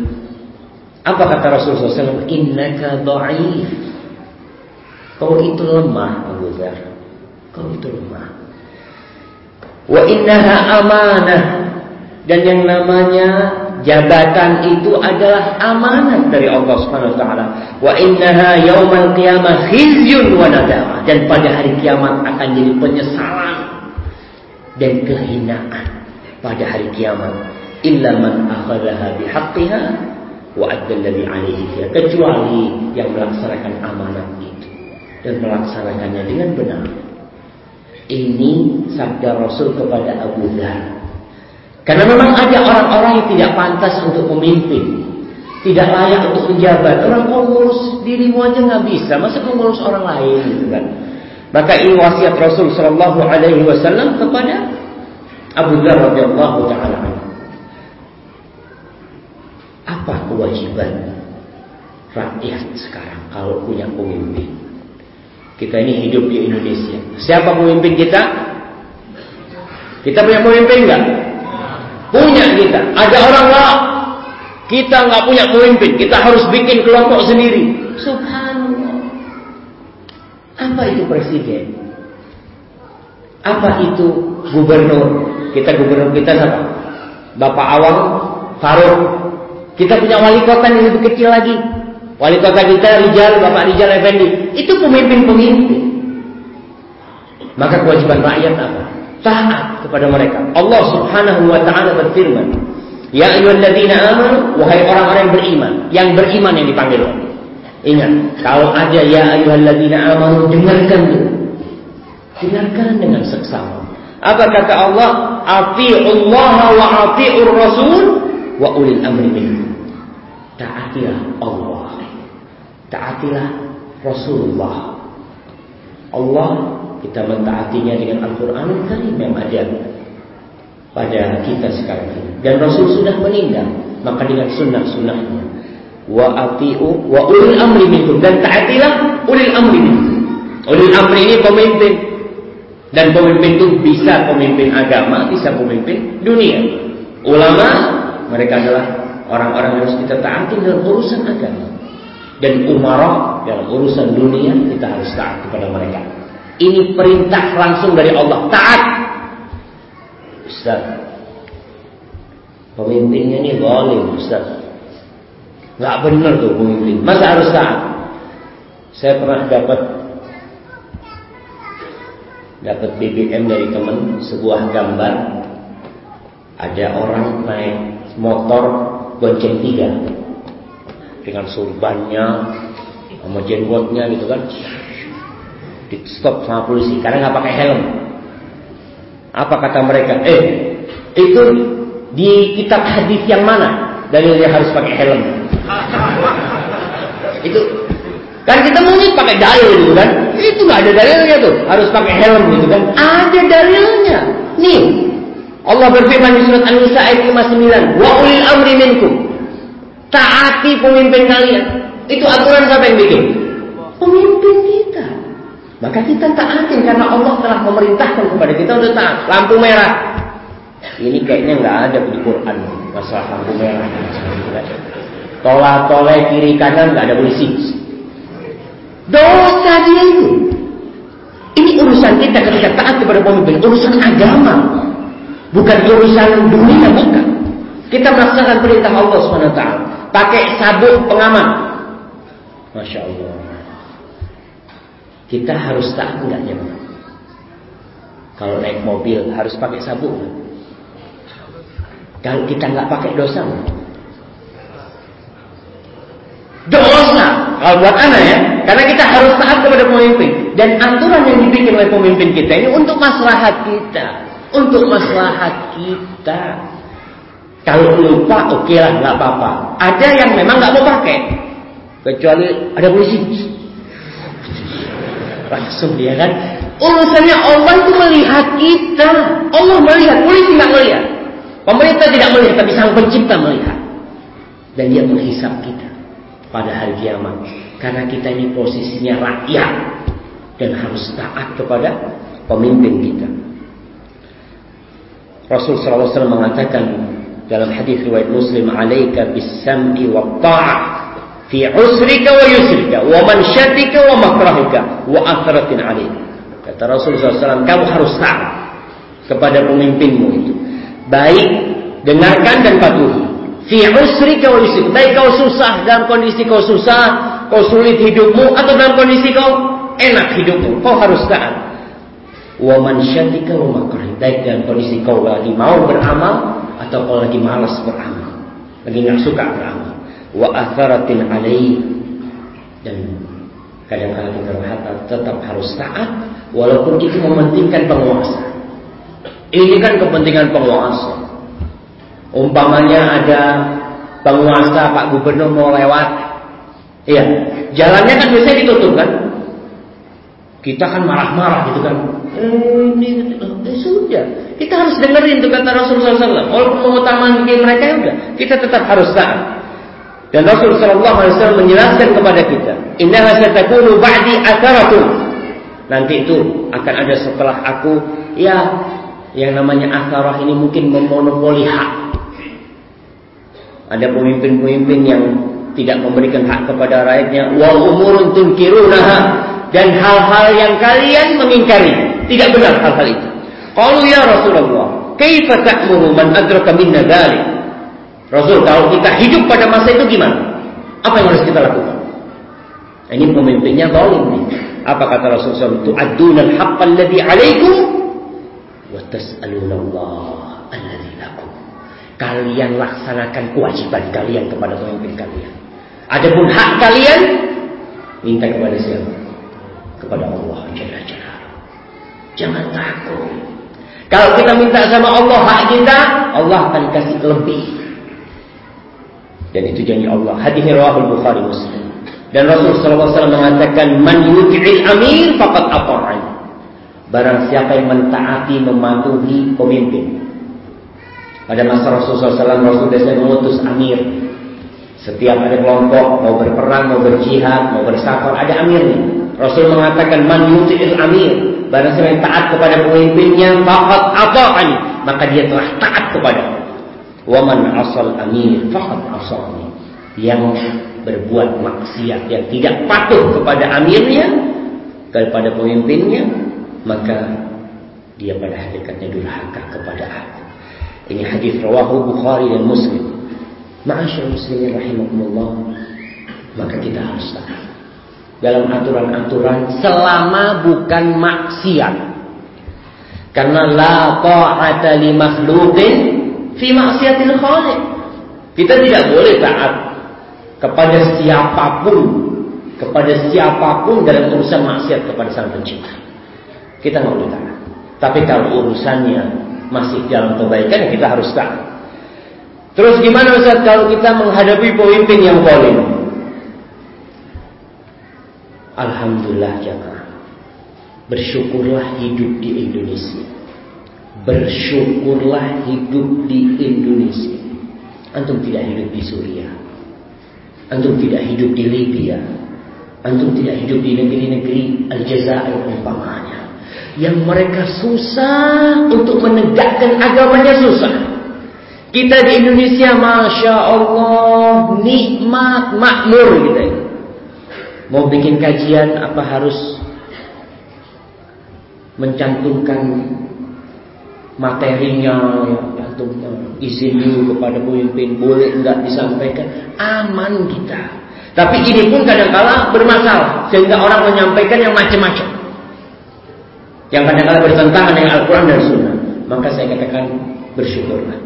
Apa kata Rasulullah SAW? Innaka dha'if. Kau itu lemah, Abu Dhar. Kau itu lemah. Wa innaha amanah. Dan yang namanya jabatan itu adalah amanat dari Allah Subhanahu wa taala. Wa innaha yaumal qiyamah khizyun wa nadamah dan pada hari kiamat akan jadi penyesalan dan kehinaan pada hari kiamat illa man akhadhaha bihaqqiha wa adda alladhi alayhi fiha kecuali yang melaksanakan amanat itu dan melaksanakannya dengan benar. Ini sabda Rasul kepada Abu Dhar karena memang ada orang-orang yang tidak pantas untuk memimpin. Tidak layak untuk menjabat. Orang kau ngurus dirimu aja nggak bisa. Masa kau orang lain gitu kan. Maka ini wasiat Rasul Shallallahu Alaihi Wasallam kepada Abu Dhar radhiyallahu taala Apa kewajiban rakyat sekarang kalau punya pemimpin? Kita ini hidup di Indonesia. Siapa pemimpin kita? Kita punya pemimpin enggak? Punya kita. Ada orang lah. Kita nggak punya pemimpin, kita harus bikin kelompok sendiri. Subhanallah. Apa itu presiden? Apa itu gubernur? Kita gubernur kita siapa? Bapak Awang Faruk. Kita punya wali kota yang lebih kecil lagi. Wali kota kita Rijal, Bapak Rijal Effendi. Itu pemimpin-pemimpin. Maka kewajiban rakyat apa? Taat kepada mereka. Allah Subhanahu wa taala berfirman, Ya ayyuhalladzina amanu wahai orang-orang yang beriman, yang beriman yang dipanggil. Ingat, kalau ada ya ayyuhalladzina amanu dengarkan dulu. Dengarkan dengan seksama. Apa kata Allah? Ati'ullah wa ati'ur rasul wa ulil amri minkum. Taatilah Allah. Taatilah Rasulullah. Allah kita mentaatinya dengan Al-Quran Karim yang ada pada kita sekarang ini. Dan Rasul sudah meninggal, maka dengan sunnah-sunnahnya. Wa atiu wa ulil amri minkum dan taatilah ulil amri. Ulil amri ini pemimpin. Dan pemimpin itu bisa pemimpin agama, bisa pemimpin dunia. Ulama mereka adalah orang-orang yang harus kita taati dalam urusan agama. Dan umara dalam urusan dunia kita harus taat kepada mereka. Ini perintah langsung dari Allah. Taat Ustaz Pemimpinnya ini zalim Ustaz Gak benar tuh pemimpin Masa harus taat Saya pernah dapat Dapat BBM dari teman Sebuah gambar Ada orang naik motor Gonceng tiga Dengan surbannya Sama jenggotnya gitu kan Di stop sama polisi Karena gak pakai helm apa kata mereka? Eh, itu di kitab hadis yang mana dalilnya harus pakai helm? itu kan kita maunya pakai dalil gitu kan? Itu nggak ada dalilnya tuh, harus pakai helm gitu kan? Ada dalilnya. Nih, Allah berfirman di surat An-Nisa ayat 59, "Wa ulil amri minkum." Taati pemimpin kalian. Itu aturan siapa yang bikin? Pemimpin kita. Maka kita taatin karena Allah telah memerintahkan kepada kita untuk taat. Lampu merah. Ini kayaknya nggak ada di Quran masalah lampu merah. Tola tole kiri kanan nggak ada polisi. Dosa dia itu. Ini urusan kita ketika taat kepada pemimpin, urusan agama. Bukan urusan dunia, bukan. Kita melaksanakan perintah Allah SWT. Pakai sabuk pengaman. Masya Allah. Kita harus taat enggak ya Kalau naik mobil harus pakai sabuk. Kalau kita nggak pakai dosa. Dosa kalau buat anak ya, karena kita harus taat kepada pemimpin dan aturan yang dibikin oleh pemimpin kita ini untuk maslahat kita, untuk maslahat kita. Kalau lupa oke okay lah nggak apa-apa. Ada yang memang nggak mau pakai, kecuali ada polisi langsung dia kan. Urusannya Allah itu melihat kita. Allah melihat, polisi tidak melihat. Pemerintah tidak melihat, tapi sang pencipta melihat. Dan dia menghisap kita pada hari kiamat. Karena kita ini posisinya rakyat. Dan harus taat kepada pemimpin kita. Rasul SAW mengatakan dalam hadis riwayat Muslim, "Alaika bis-sam'i wa ta'ah fi usrika wa yusrika wa mansyatika wa makrahika wa athratin alaik. Kata Rasulullah SAW, kamu harus taat kepada pemimpinmu itu. Baik dengarkan dan patuhi. Fi usrika wa yusrika. Baik kau susah dalam kondisi kau susah, kau sulit hidupmu atau dalam kondisi kau enak hidupmu, kau harus taat. Wa mansyatika wa makrahika. Baik dalam kondisi kau lagi mau beramal atau kau lagi malas beramal. Lagi nggak suka beramal. Wa atharatin alaih. Dan kadang-kadang kita tetap harus taat walaupun itu mementingkan penguasa. Ini kan kepentingan penguasa. Umpamanya ada penguasa Pak Gubernur mau lewat. Iya jalannya kan biasanya ditutup kan? Kita kan marah-marah gitu kan ini eh, sudah kita harus dengerin tuh kata Rasulullah SAW walaupun mengutamakan mereka ya kita tetap harus taat dan Rasul Shallallahu Alaihi Wasallam menjelaskan kepada kita, Innaha satakunu ba'di atharatun. Nanti itu akan ada setelah aku, ya yang namanya atharah ini mungkin memonopoli hak. Ada pemimpin-pemimpin yang tidak memberikan hak kepada rakyatnya. Wa umurun tunkirunaha dan hal-hal yang kalian mengingkari. Tidak benar hal-hal itu. Qalu ya Rasulullah, kaifa ta'muru man adraka minna dzalik? Rasul, kalau kita hidup pada masa itu gimana? Apa yang harus kita lakukan? Ini pemimpinnya zalim nih. Apa kata Rasulullah? Tu'adduna al-haqqa alladhi 'alaikum wa tas'aluna Allah alladhi lakum. Kalian laksanakan kewajiban kalian kepada pemimpin kalian. Adapun hak kalian minta kepada siapa? Kepada Allah Jalla Jalla. Jangan takut. Kalau kita minta sama Allah hak kita, Allah akan kasih lebih. Dan itu janji Allah. Hadis riwayat Bukhari Muslim. Dan Rasul SAW mengatakan, Man yuti'il amir faqad ata'an. Barang siapa yang mentaati, mematuhi pemimpin. Pada masa Rasulullah SAW, Rasul biasanya mengutus amir. Setiap ada kelompok, mau berperang, mau berjihad, mau bersafar, ada amirnya. Rasul mengatakan, Man yuti'il amir. Barang siapa yang taat kepada pemimpinnya, faqad ata'an. Maka dia telah taat kepada Waman asal amir, asal Yang berbuat maksiat yang tidak patuh kepada amirnya, kepada pemimpinnya, maka dia pada hakikatnya durhaka kepada aku. Ini hadis rawahu Bukhari dan Muslim. Ma'asyar muslimin rahimakumullah. Maka kita harus taat dalam aturan-aturan selama bukan maksiat. Karena la ta'ata li makhluqin fi maksiatil khaliq. Kita tidak boleh taat kepada siapa pun kepada siapa pun dalam urusan maksiat kepada sang pencipta kita nggak boleh taat tapi kalau urusannya masih dalam kebaikan kita harus taat terus gimana Ustaz kalau kita menghadapi pemimpin yang zalim Alhamdulillah jamaah bersyukurlah hidup di Indonesia bersyukurlah hidup di Indonesia antum tidak hidup di Suriah Antum tidak hidup di Libya. Antum tidak hidup di negeri-negeri Aljazair umpamanya. Yang mereka susah untuk menegakkan agamanya susah. Kita di Indonesia Masya Allah nikmat makmur gitu. Mau bikin kajian apa harus mencantumkan materinya ya, antum izin dulu kepada pemimpin boleh enggak disampaikan? Aman kita. Tapi ini pun kadang-kala bermasalah sehingga orang menyampaikan yang macam-macam. Yang kadang-kala bertentangan dengan Al-Quran dan Sunnah. Maka saya katakan bersyukurlah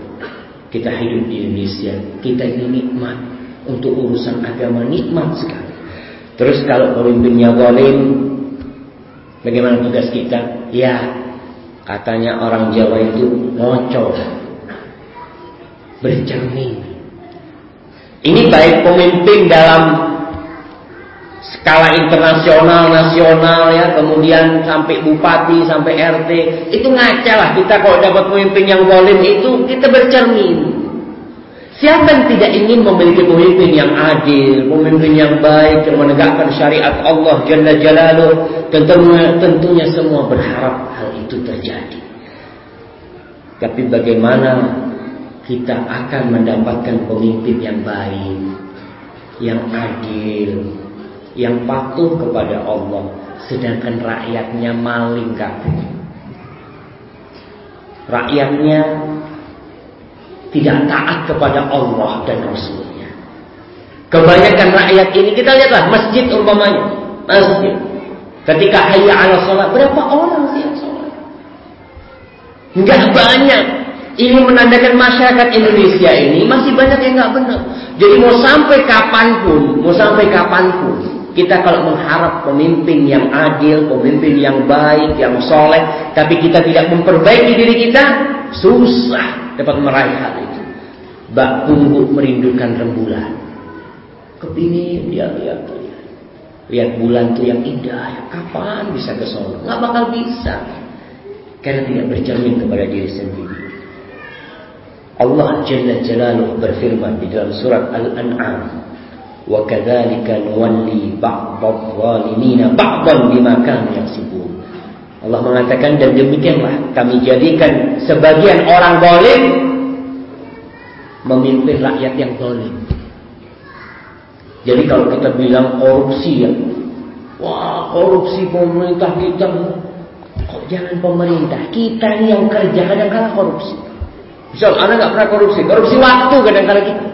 kita hidup di Indonesia. Kita ini nikmat. Untuk urusan agama nikmat sekali terus kalau pemimpinnya zalim bagaimana tugas kita ya Katanya orang Jawa itu ngoco. Bercermin. Ini baik pemimpin dalam skala internasional, nasional ya, kemudian sampai bupati, sampai RT, itu ngaca lah kita kalau dapat pemimpin yang zalim itu kita bercermin. Siapa yang tidak ingin memiliki pemimpin yang adil, pemimpin yang baik, yang menegakkan syariat Allah Jalla Jalaluh, tentunya, tentunya semua berharap hal itu terjadi. Tapi bagaimana kita akan mendapatkan pemimpin yang baik, yang adil, yang patuh kepada Allah, sedangkan rakyatnya maling kafir. Rakyatnya tidak taat kepada Allah dan Rasulnya. Kebanyakan rakyat ini kita lihatlah masjid umpamanya, masjid. Ketika hayya ala sholat, berapa orang sih yang sholat? Enggak banyak. Ini menandakan masyarakat Indonesia ini masih banyak yang nggak benar. Jadi mau sampai kapan pun, mau sampai kapan pun, kita kalau mengharap pemimpin yang adil, pemimpin yang baik, yang soleh, tapi kita tidak memperbaiki diri kita, susah dapat meraih hal itu. Bak tunggu merindukan rembulan. Kepingin dia lihat Lihat bulan itu yang indah. Ya, kapan bisa ke sana? Nggak bakal bisa. Karena tidak bercermin kepada diri sendiri. Allah Jalla Jalaluh berfirman di dalam surat Al-An'am. وَكَذَلِكَ نُوَلِّي بَعْضَ الظَّالِمِينَ بَعْضًا بِمَا كَانُوا يَكْسِبُونَ Allah mengatakan dan demikianlah kami jadikan sebagian orang zalim memimpin rakyat yang zalim. Jadi kalau kita bilang korupsi ya, wah korupsi pemerintah kita, kok jangan pemerintah, kita ini yang kerja kadang kala korupsi. Misal anak nggak pernah korupsi, korupsi waktu kadang kala kita.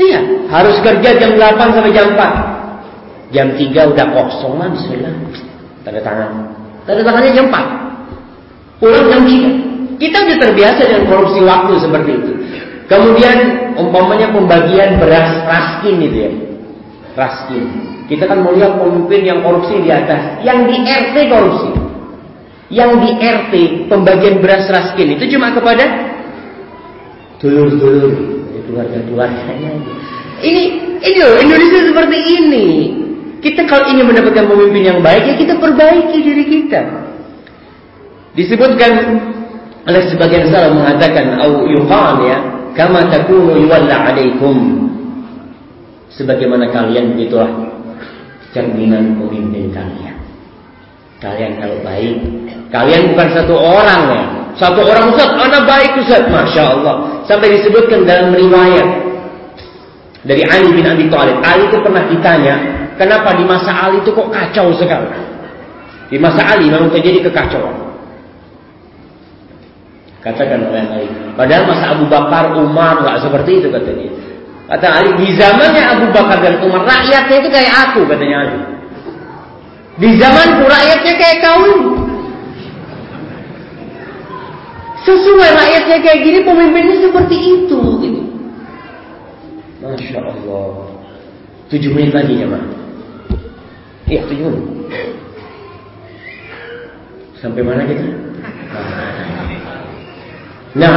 Iya, harus kerja jam 8 sampai jam 4. Jam 3 udah kosong mah bismillah. Tanda tangan. Tanda tangannya jam 4. Pulang jam 3. Kita sudah terbiasa dengan korupsi waktu seperti itu. Kemudian umpamanya pembagian beras raskin itu ya. Raskin. Kita kan melihat pemimpin yang korupsi di atas, yang di RT korupsi. Yang di RT pembagian beras raskin itu cuma kepada dulur-dulur, keluarga-keluarganya. Ini ini loh Indonesia seperti ini. Kita kalau ingin mendapatkan pemimpin yang baik ya kita perbaiki diri kita. Disebutkan oleh sebagian salah mengatakan au yuqal ya kama takunu yuwalla alaikum sebagaimana kalian begitulah cerminan pemimpin kalian. Kalian kalau baik, kalian bukan satu orang ya. Satu orang Ustaz, anak baik Ustaz. Masya Allah. Sampai disebutkan dalam riwayat dari Ali bin Abi Thalib. Ali itu pernah ditanya, kenapa di masa Ali itu kok kacau sekali? Di masa Ali memang terjadi kekacauan. Katakan oleh Ali. Padahal masa Abu Bakar, Umar nggak seperti itu katanya. Kata Ali, di zamannya Abu Bakar dan Umar, rakyatnya itu kayak aku katanya Ali. Di zamanku rakyatnya kayak kau Sesuai rakyatnya kayak gini, pemimpinnya seperti itu. Gitu. Masya Allah. Tujuh menit lagi ya, Mak. Iya, tujuh menit. Sampai mana kita? Nah,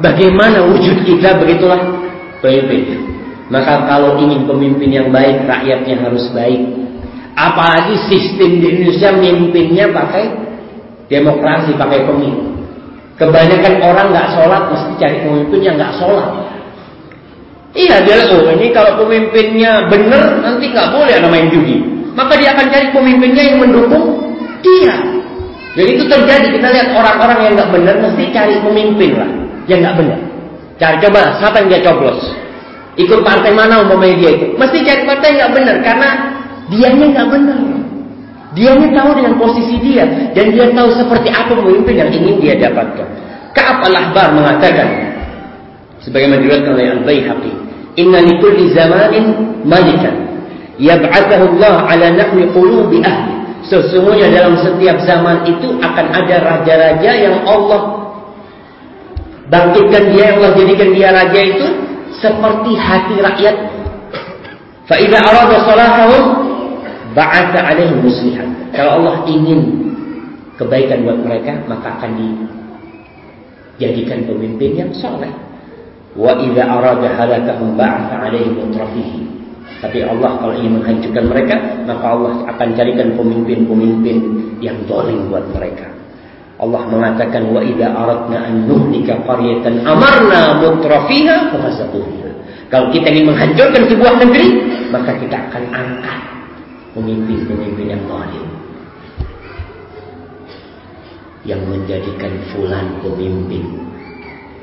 bagaimana wujud kita begitulah pemimpin. Maka kalau ingin pemimpin yang baik, rakyatnya harus baik. Apalagi sistem di Indonesia mimpinnya pakai demokrasi, pakai pemilu. Kebanyakan orang nggak sholat mesti cari pemimpin yang nggak sholat. Iya dia oh ini kalau pemimpinnya benar nanti nggak boleh ada main judi. Maka dia akan cari pemimpinnya yang mendukung dia. Jadi itu terjadi kita lihat orang-orang yang nggak benar mesti cari pemimpin lah yang nggak benar. Cari coba siapa yang dia coblos. Ikut partai mana umpamanya dia itu. Mesti cari partai yang nggak benar karena dianya nggak benar. Dianya tahu dengan posisi dia dan dia tahu seperti apa pemimpin yang ingin dia dapatkan. Ka'ab al-Ahbar mengatakan sebagaimana diriwayatkan oleh Al-Baihaqi, "Inna li kulli zamanin malikan yab'athahu Allah 'ala nahwi qulubi ahli." Sesungguhnya dalam setiap zaman itu akan ada raja-raja yang Allah bangkitkan dia, Allah jadikan dia raja itu seperti hati rakyat. Fa idza arada salahahum ba'atha 'alaihim muslihan. Kalau Allah ingin kebaikan buat mereka, maka akan dijadikan pemimpin yang saleh. Wa idza arada halakahum ba'atha 'alaihim mutrafihi. Tapi Allah kalau ingin menghancurkan mereka, maka Allah akan carikan pemimpin-pemimpin yang zalim buat mereka. Allah mengatakan wa idza aradna an nuhlika qaryatan amarna mutrafiha fafasaquha. Kalau kita ingin menghancurkan sebuah negeri, maka kita akan angkat pemimpin-pemimpin yang zalim. Yang menjadikan fulan pemimpin.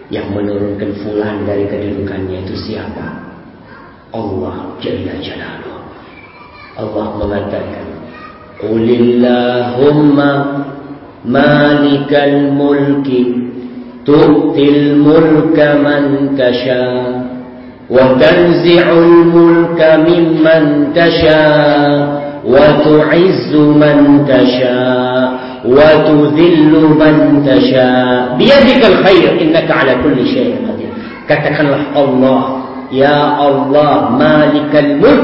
Yang menurunkan fulan dari kedudukannya itu siapa? Allah Jalla Jalaluh. Allah mengatakan, Qulillahumma malikal mulki tu'til mulka man tasha wa tanzi'ul mulka mimman tasha wa tu'izzu man tasha wa tudhillu man tasha biyadikal khair innaka ala kulli syai'in qadir katakanlah Allah ya Allah malikal mulk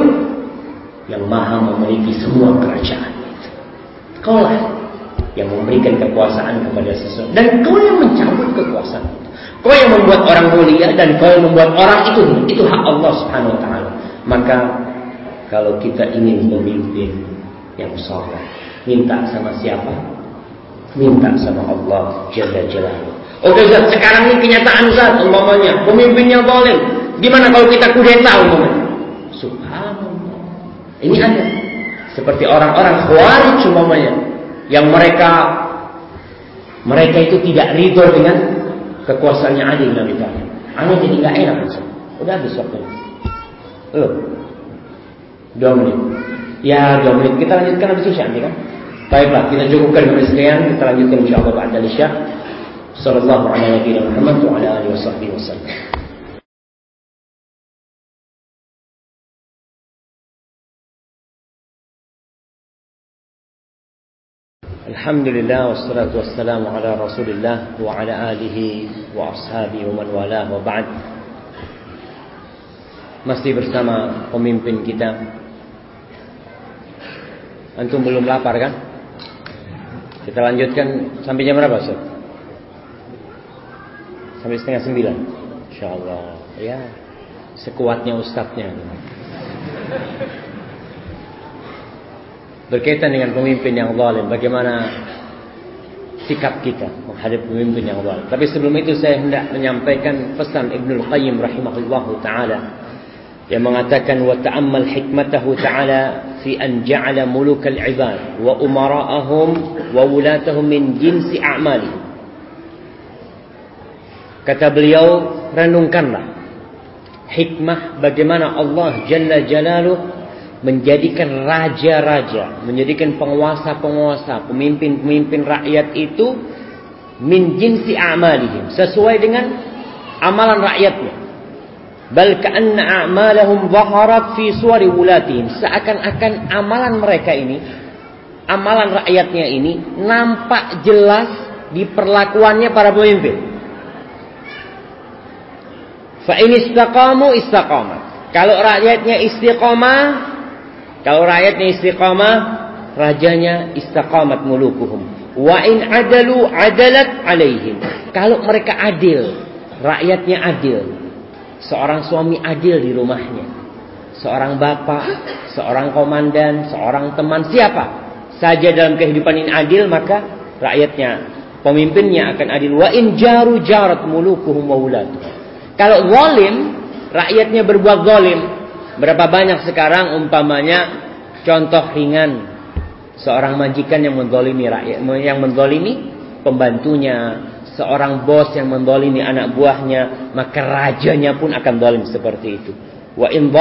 yang maha memiliki semua kerajaan itu kaulah yang memberikan kekuasaan kepada seseorang dan kau yang mencabut kekuasaan itu. Kau yang membuat orang mulia dan kau yang membuat orang itu itu hak Allah Subhanahu wa taala. Maka kalau kita ingin pemimpin yang saleh, minta sama siapa? Minta sama Allah Jalla Jalaluhu. Oke sekarang ini kenyataan Ustaz, umpamanya pemimpinnya boleh. Gimana kalau kita kudeta umpamanya? Subhanallah. Ini ada. Seperti orang-orang khawarij umpamanya yang mereka mereka itu tidak ridho dengan kekuasaannya Ali bin Abi Thalib. Anda jadi nggak enak. Udah habis waktunya. Belum. Dua menit. Ya dua menit. Kita lanjutkan habis isya nanti kan. Baiklah, kita cukupkan sampai sekian. Kita lanjutkan insyaallah ba'da isya. Sallallahu alaihi wa Muhammad Alhamdulillah wassalatu wassalamu ala Rasulillah wa ala alihi wa ashabihi wa man walah wa ba'd. Masih bersama pemimpin kita. Antum belum lapar kan? Kita lanjutkan sampai jam berapa, Ustaz? Sampai setengah sembilan. Insyaallah. Ya, sekuatnya ustadznya. Berkaitan dengan pemimpin yang zalim, bagaimana sikap kita menghadapi pemimpin yang zalim. Tapi sebelum itu saya hendak menyampaikan pesan Ibnu Qayyim rahimahullahu taala yang mengatakan wa ta'ammal hikmatahu ta'ala fi an ja'ala mulukal ibad wa umara'ahum wa wulatahum min jinsi a'mali. Kata beliau, renungkanlah hikmah bagaimana Allah Jalla Jalaluh menjadikan raja-raja, menjadikan penguasa-penguasa, pemimpin-pemimpin rakyat itu min jinsi amalihim, sesuai dengan amalan rakyatnya. Bal ka'anna a'malahum zaharat fi suwari wulatihim. Seakan-akan amalan mereka ini, amalan rakyatnya ini nampak jelas di perlakuannya para pemimpin. Fa in istaqamu istaqamat. Kalau rakyatnya istiqamah, kalau rakyatnya istiqamah, rajanya istiqamat mulukuhum. Wa in adalu adalat alaihim. Kalau mereka adil, rakyatnya adil. Seorang suami adil di rumahnya. Seorang bapak, seorang komandan, seorang teman, siapa saja dalam kehidupan ini adil, maka rakyatnya, pemimpinnya akan adil. Wa in jaru jarat mulukuhum wa Kalau zalim, rakyatnya berbuat zalim, Berapa banyak sekarang umpamanya contoh ringan seorang majikan yang mendolimi rakyat, yang mendolimi pembantunya, seorang bos yang mendolimi anak buahnya, maka rajanya pun akan dolim seperti itu. Wa in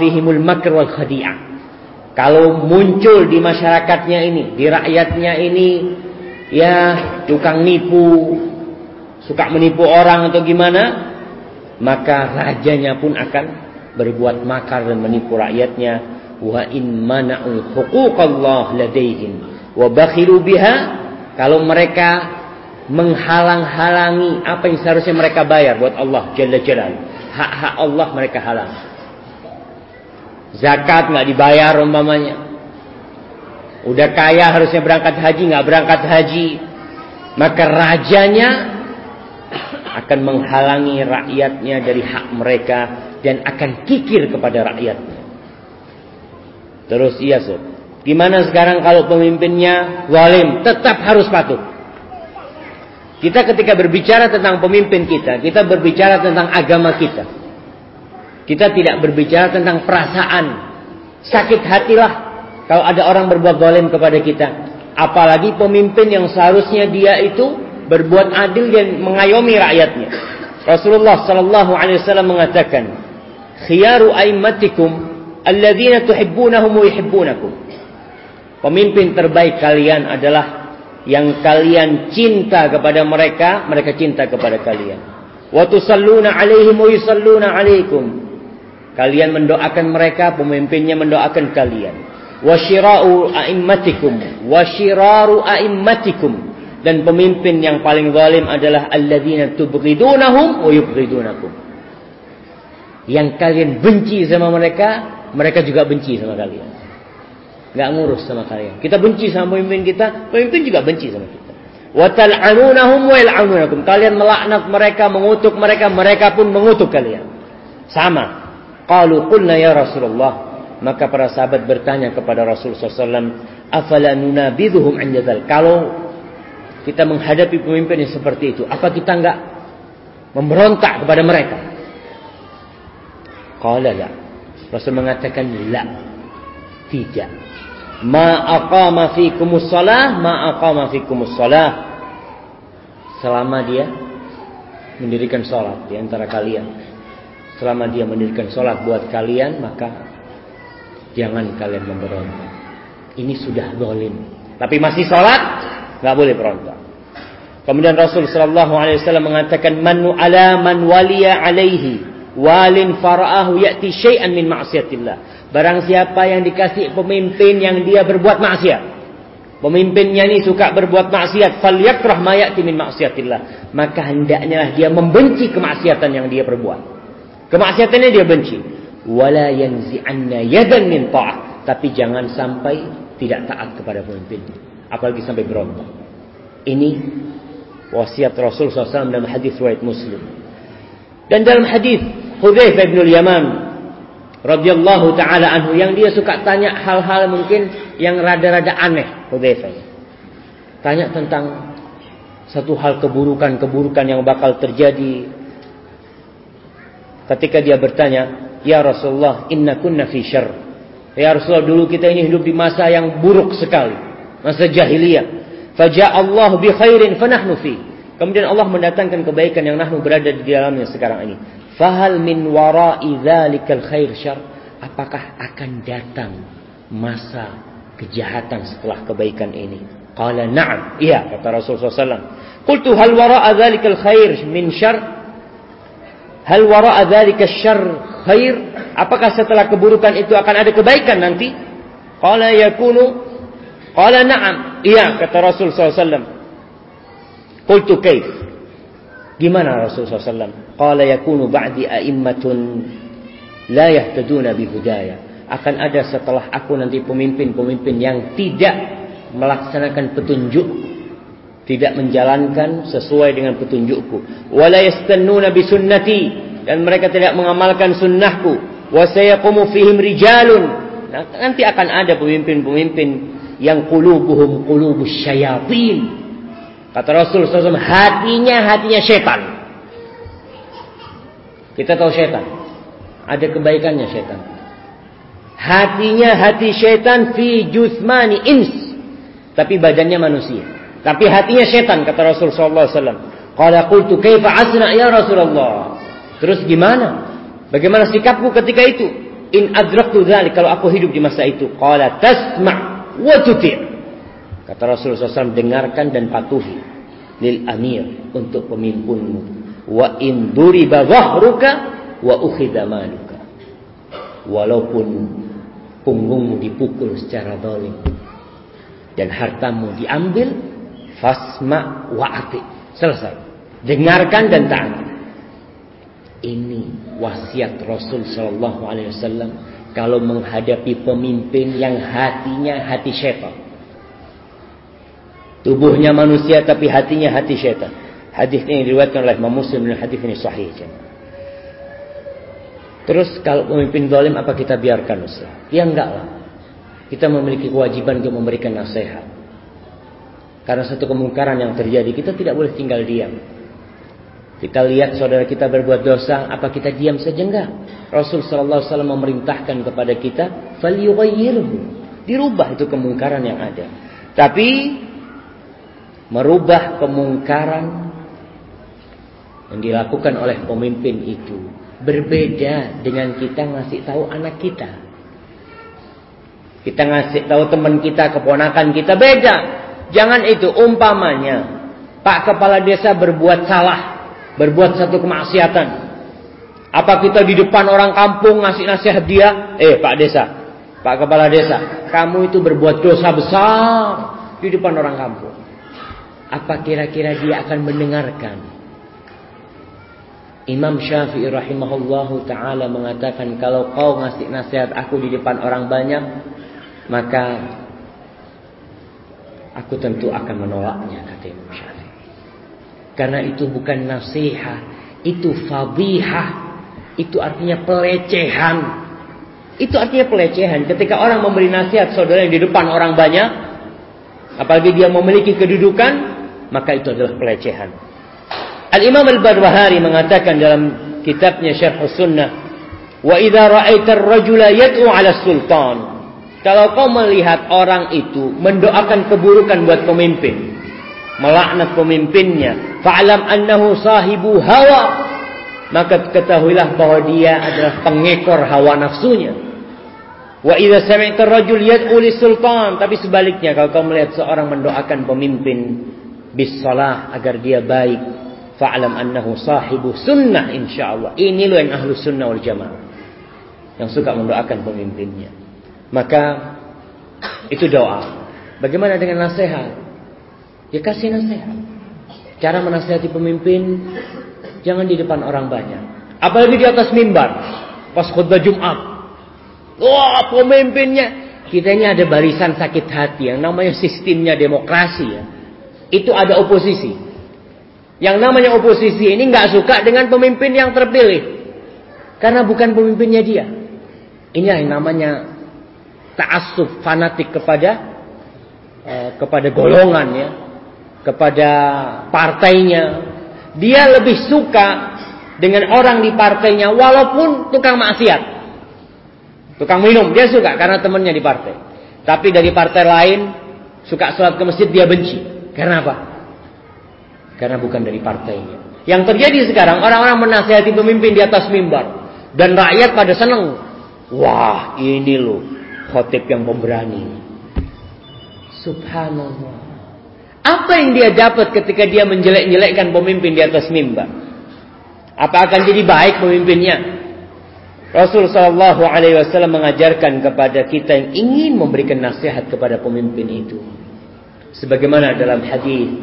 fihimul makr wal khadi'ah. Kalau muncul di masyarakatnya ini, di rakyatnya ini, ya tukang nipu, suka menipu orang atau gimana, maka rajanya pun akan berbuat makar dan menipu rakyatnya wa in mana'u huquqallah ladaihim wa bakhilu biha kalau mereka menghalang-halangi apa yang seharusnya mereka bayar buat Allah Jalla Jalal. Hak-hak Allah mereka halang. Zakat nggak dibayar umpamanya. Udah kaya harusnya berangkat haji nggak berangkat haji. Maka rajanya akan menghalangi rakyatnya dari hak mereka dan akan kikir kepada rakyatnya. Terus iya sob. Gimana sekarang kalau pemimpinnya zalim? Tetap harus patuh. Kita ketika berbicara tentang pemimpin kita, kita berbicara tentang agama kita. Kita tidak berbicara tentang perasaan. Sakit hatilah kalau ada orang berbuat zalim kepada kita. Apalagi pemimpin yang seharusnya dia itu berbuat adil dan mengayomi rakyatnya. Rasulullah sallallahu alaihi wasallam mengatakan, "Khiyaru a'immatikum alladzina tuhibbunahum wa yuhibbunakum." Pemimpin terbaik kalian adalah yang kalian cinta kepada mereka, mereka cinta kepada kalian. Wa tusalluna alaihim wa yusalluna alaikum. Kalian mendoakan mereka, pemimpinnya mendoakan kalian. Wa syira'u a'immatikum wa syiraru a'immatikum dan pemimpin yang paling zalim adalah alladzina tubghidunahum wa yubghidunakum. Yang kalian benci sama mereka, mereka juga benci sama kalian. Enggak ngurus sama kalian. Kita benci sama pemimpin kita, pemimpin juga benci sama kita. Wa tal'anunahum wa yal'anunakum. Kalian melaknat mereka, mengutuk mereka, mereka pun mengutuk kalian. Sama. Qalu qulna ya Rasulullah. Maka para sahabat bertanya kepada Rasul SAW, Afala nunabidhuhum an Kalau kita menghadapi pemimpin yang seperti itu, apa kita enggak memberontak kepada mereka? Qala la. Rasul mengatakan la. Tidak. Ma aqama fikumus shalah, ma aqama fikumus shalah. Selama dia mendirikan sholat di antara kalian. Selama dia mendirikan sholat buat kalian, maka jangan kalian memberontak. Ini sudah dolim. Tapi masih sholat, nggak boleh berontak. Kemudian Rasul Shallallahu Alaihi Wasallam mengatakan, "Manu ala man waliya alaihi walin faraahu yati syai'an min maksiatillah." Barang siapa yang dikasih pemimpin yang dia berbuat maksiat, Pemimpinnya ini suka berbuat maksiat, falyakrah ma ya'ti min maksiatillah. Maka hendaknya dia membenci kemaksiatan yang dia perbuat. Kemaksiatannya dia benci. Wala yanzi'anna yadan min ta'ah. Tapi jangan sampai tidak taat kepada pemimpin. Apalagi sampai berontak. Ini wasiat Rasul SAW dalam hadis riwayat Muslim. Dan dalam hadis Hudzaifah bin Yaman radhiyallahu taala anhu yang dia suka tanya hal-hal mungkin yang rada-rada aneh Hudzaifah. Tanya tentang satu hal keburukan-keburukan yang bakal terjadi. Ketika dia bertanya, "Ya Rasulullah, inna kunna fi syarr." Ya Rasulullah, dulu kita ini hidup di masa yang buruk sekali, masa jahiliyah. Faja Allah bi khairin fanahnu fi. Kemudian Allah mendatangkan kebaikan yang nahnu berada di dalamnya sekarang ini. Fahal min wara'i dzalikal khair syar? Apakah akan datang masa kejahatan setelah kebaikan ini? Qala na'am. Iya, kata Rasulullah SAW. Qultu hal wara'a dzalikal khair min syar? Hal wara'a dzalikal syar khair? Apakah setelah keburukan itu akan ada kebaikan nanti? Qala yakunu Qala na'am. Iya, kata Rasul SAW. Qultu kaif? Gimana Rasulullah SAW? Qala yakunu ba'di a'immatun la yahtaduna bihudaya. Akan ada setelah aku nanti pemimpin-pemimpin yang tidak melaksanakan petunjuk, tidak menjalankan sesuai dengan petunjukku. Wala yastannuna bisunnati dan mereka tidak mengamalkan sunnahku. Wa sayaqumu fihim rijalun. Nah, nanti akan ada pemimpin-pemimpin yang qulubuhum qulubus syayatin Kata Rasul SAW, hatinya hatinya setan. Kita tahu setan. Ada kebaikannya setan. Hatinya hati setan fi jusmani ins. Tapi badannya manusia. Tapi hatinya setan kata Rasul SAW. Qala qultu kaifa asna ya Rasulullah. Terus gimana? Bagaimana sikapku ketika itu? In adraktu dzalik kalau aku hidup di masa itu. Qala tasma' wa. Kata Rasulullah SAW, dengarkan dan patuhi. Lil amir, untuk pemimpinmu. Wa in duriba zahruka wa ukhidha. Walaupun punggungmu dipukul secara dolim. Dan hartamu diambil, fasma wa ati. Selesai. Dengarkan dan taat. Ini wasiat Rasul Sallallahu Alaihi Wasallam kalau menghadapi pemimpin yang hatinya hati syaitan. Tubuhnya manusia tapi hatinya hati syaitan. Hadis ini diriwayatkan oleh Imam Muslim dan hadis ini sahih. Terus kalau pemimpin zalim apa kita biarkan Ustaz? Ya enggak lah. Kita memiliki kewajiban untuk memberikan nasihat. Karena satu kemungkaran yang terjadi, kita tidak boleh tinggal diam. Kita lihat saudara kita berbuat dosa, apa kita diam saja enggak? Rasul sallallahu alaihi wasallam memerintahkan kepada kita, "Falyughayyirhu." Dirubah itu kemungkaran yang ada. Tapi merubah kemungkaran yang dilakukan oleh pemimpin itu berbeda dengan kita ngasih tahu anak kita. Kita ngasih tahu teman kita, keponakan kita beda. Jangan itu umpamanya Pak kepala desa berbuat salah, berbuat satu kemaksiatan. Apa kita di depan orang kampung ngasih nasihat dia? Eh Pak desa, Pak kepala desa, kamu itu berbuat dosa besar di depan orang kampung. Apa kira-kira dia akan mendengarkan? Imam Syafi'i rahimahullahu taala mengatakan kalau kau ngasih nasihat aku di depan orang banyak maka aku tentu akan menolaknya kata Imam Syafi'i. Karena itu bukan nasihat, itu fadihah. Itu artinya pelecehan. Itu artinya pelecehan. Ketika orang memberi nasihat saudara di depan orang banyak, apalagi dia memiliki kedudukan, maka itu adalah pelecehan. Al-Imam Al-Barbahari mengatakan dalam kitabnya Syarh Sunnah, "Wa idza ra'aita ar-rajula yad'u 'ala sultan" Kalau kau melihat orang itu mendoakan keburukan buat pemimpin, melaknat pemimpinnya, fa'lam annahu sahibu hawa, maka ketahuilah bahwa dia adalah pengekor hawa nafsunya. Wa idza sami'ta ar-rajul yad'u sultan, tapi sebaliknya kalau kau melihat seorang mendoakan pemimpin bis salah agar dia baik, fa'lam annahu sahibu sunnah insyaallah. Ini lo yang ahlu sunnah wal jamaah. Yang suka mendoakan pemimpinnya. Maka itu doa. Bagaimana dengan nasihat? Ya kasih nasihat. Cara menasihati pemimpin jangan di depan orang banyak. Apalagi di atas mimbar pas khutbah Jumat. Wah, pemimpinnya kita ini ada barisan sakit hati yang namanya sistemnya demokrasi ya. Itu ada oposisi. Yang namanya oposisi ini nggak suka dengan pemimpin yang terpilih. Karena bukan pemimpinnya dia. Ini yang namanya ta'assub fanatik kepada eh, kepada golongan ya kepada partainya. Dia lebih suka dengan orang di partainya walaupun tukang maksiat. Tukang minum dia suka karena temannya di partai. Tapi dari partai lain suka sholat ke masjid dia benci. Karena apa? Karena bukan dari partainya. Yang terjadi sekarang orang-orang menasihati pemimpin di atas mimbar dan rakyat pada senang. Wah, ini loh khotib yang pemberani. Subhanallah. Apa yang dia dapat ketika dia menjelek-jelekkan pemimpin di atas mimbar? Apa akan jadi baik pemimpinnya? Rasul Shallallahu Alaihi Wasallam mengajarkan kepada kita yang ingin memberikan nasihat kepada pemimpin itu, sebagaimana dalam hadis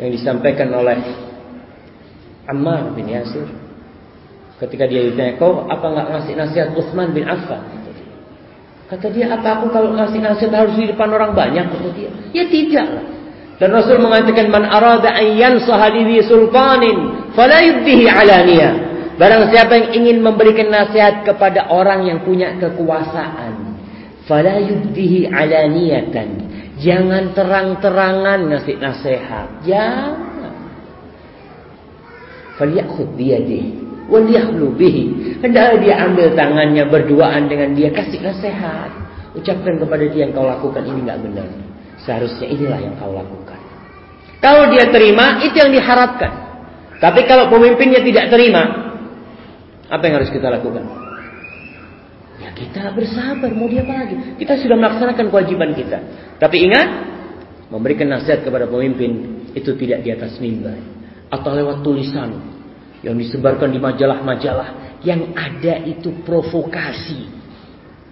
yang disampaikan oleh Ammar bin Yasir, ketika dia ditanya, kau apa nggak ngasih nasihat Utsman bin Affan? Kata dia, apa aku kalau ngasih nasihat harus di depan orang banyak? Kata dia, ya tidak. Dan Rasul mengatakan, Man arada an yansaha sultanin, fala yubdihi alaniyah. Barang siapa yang ingin memberikan nasihat kepada orang yang punya kekuasaan, fala yubdihi alaniyatan. Jangan terang-terangan ngasih nasihat. Jangan. Falyakhud biyadihi Waliyahlu bihi. Hendaklah dia ambil tangannya berduaan dengan dia. Kasih nasihat. Ucapkan kepada dia yang kau lakukan ini nggak benar. Seharusnya inilah yang kau lakukan. Kalau dia terima, itu yang diharapkan. Tapi kalau pemimpinnya tidak terima, apa yang harus kita lakukan? Ya kita bersabar, mau dia apa lagi? Kita sudah melaksanakan kewajiban kita. Tapi ingat, memberikan nasihat kepada pemimpin itu tidak di atas mimbar atau lewat tulisan yang disebarkan di majalah-majalah yang ada itu provokasi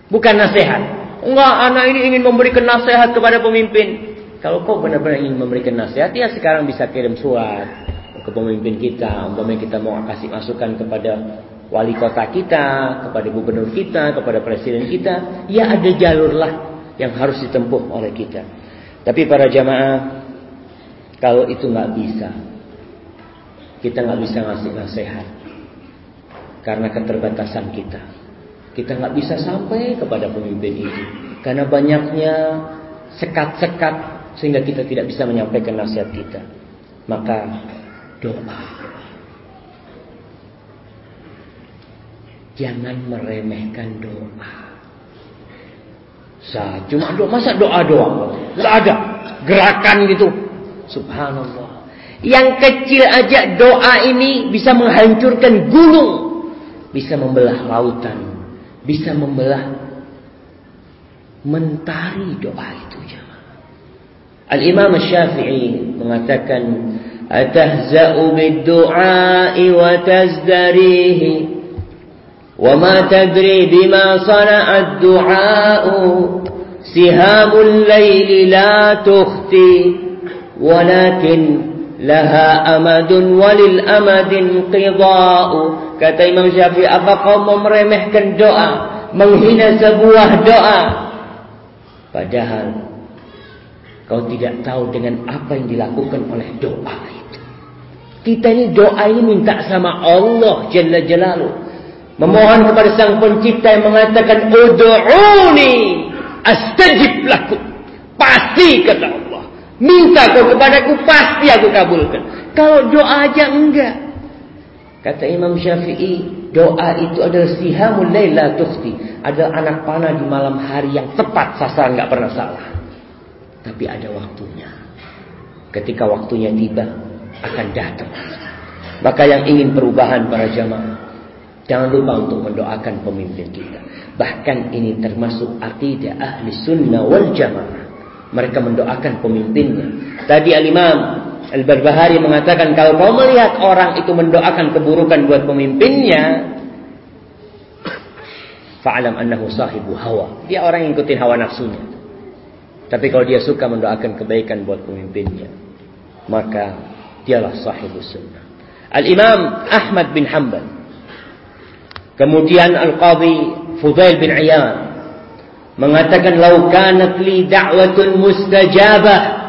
bukan nasihat enggak anak ini ingin memberikan nasihat kepada pemimpin kalau kau benar-benar ingin memberikan nasihat ya sekarang bisa kirim surat ke pemimpin kita umpamanya kita mau kasih masukan kepada wali kota kita kepada gubernur kita kepada presiden kita ya ada jalur lah yang harus ditempuh oleh kita tapi para jamaah kalau itu nggak bisa kita nggak bisa ngasih nasihat karena keterbatasan kita. Kita nggak bisa sampai kepada pemimpin itu karena banyaknya sekat-sekat sehingga kita tidak bisa menyampaikan nasihat kita. Maka doa. Jangan meremehkan doa. Sah, cuma doa masa doa doa nggak ada gerakan gitu. Subhanallah. Yang kecil aja doa ini bisa menghancurkan gunung. Bisa membelah lautan. Bisa membelah mentari doa itu Al-Imam Syafi'i mengatakan atahza'u bid-du'a'i wa tazdarihi ma tadri bima sana'a ad-du'a'u sihamul layli la tukhti walakin laha amadun walil amadin qida'u kata Imam Syafi'i apa kau menghina sebuah doa? Padahal kau tidak tahu dengan apa yang dilakukan oleh doa itu. Kita ini doa ini minta sama Allah Jalla Jalalu memohon kepada sang pencipta yang mengatakan ud'uni astajib lakum pasti kata Allah Minta kau kepadaku pasti aku kabulkan. Kalau doa aja enggak. Kata Imam Syafi'i, doa itu adalah sihamul laila tukhti. Ada anak panah di malam hari yang tepat sasaran enggak pernah salah. Tapi ada waktunya. Ketika waktunya tiba, akan datang. Maka yang ingin perubahan para jamaah, jangan lupa untuk mendoakan pemimpin kita. Bahkan ini termasuk akidah ahli sunnah wal jamaah. Mereka mendoakan pemimpinnya. Tadi al-imam Al-Barbahari mengatakan kalau kau melihat orang itu mendoakan keburukan buat pemimpinnya, fa'alam annahu sahibu hawa. Dia orang yang ikutin hawa nafsunya. Tapi kalau dia suka mendoakan kebaikan buat pemimpinnya, maka dialah sahibu sunnah. Al-Imam Ahmad bin Hanbal. Kemudian Al-Qadhi Fudail bin Iyad mengatakan lau kanat li da'watun mustajabah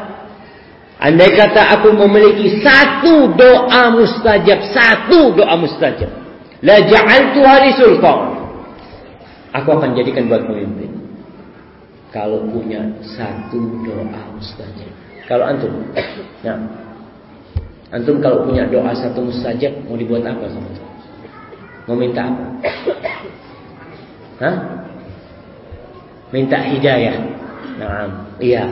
Andai kata aku memiliki satu doa mustajab, satu doa mustajab, la ja'altu hari sultan. Aku akan jadikan buat pemimpin. Kalau punya satu doa mustajab. Kalau antum, nah, antum kalau punya doa satu mustajab, mau dibuat apa sama itu? Mau minta apa? Hah? Minta hidayah. Nah, iya.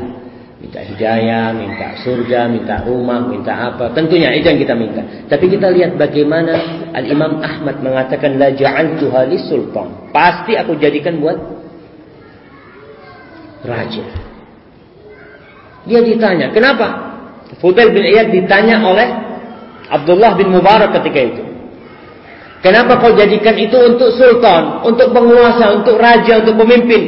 Minta hidayah, minta surga, minta rumah, minta apa. Tentunya itu yang kita minta. Tapi kita lihat bagaimana Al-Imam Ahmad mengatakan la ja'altu halis sultan. Pasti aku jadikan buat raja. Dia ditanya, kenapa? Fudail bin Iyad ditanya oleh Abdullah bin Mubarak ketika itu. Kenapa kau jadikan itu untuk sultan, untuk penguasa, untuk raja, untuk pemimpin?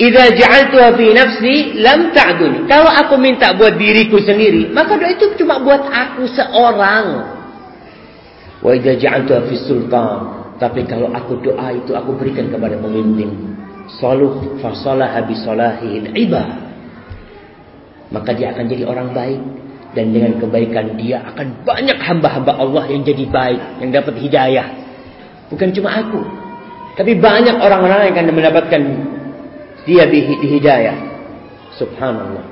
Idza ja'altuha fi nafsi lam ta'duni. Kalau aku minta buat diriku sendiri, maka doa itu cuma buat aku seorang. Wa idza ja'altuha fi sultan. Tapi kalau aku doa itu aku berikan kepada pemimpin. Saluh fasalaha bi salahil ibad. Maka dia akan jadi orang baik dan dengan kebaikan dia akan banyak hamba-hamba Allah yang jadi baik, yang dapat hidayah. Bukan cuma aku, tapi banyak orang-orang yang akan mendapatkan dia di, hidayah. Subhanallah.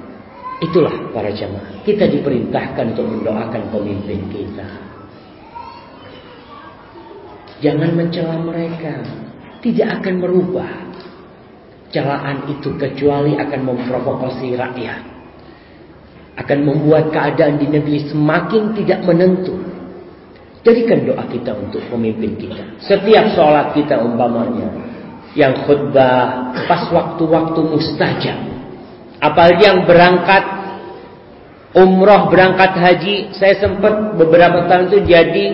Itulah para jamaah. Kita diperintahkan untuk mendoakan pemimpin kita. Jangan mencela mereka. Tidak akan merubah. Celaan itu kecuali akan memprovokasi rakyat. Akan membuat keadaan di negeri semakin tidak menentu. Jadikan doa kita untuk pemimpin kita. Setiap sholat kita umpamanya yang khutbah pas waktu-waktu mustajab. Apalagi yang berangkat umroh, berangkat haji, saya sempat beberapa tahun itu jadi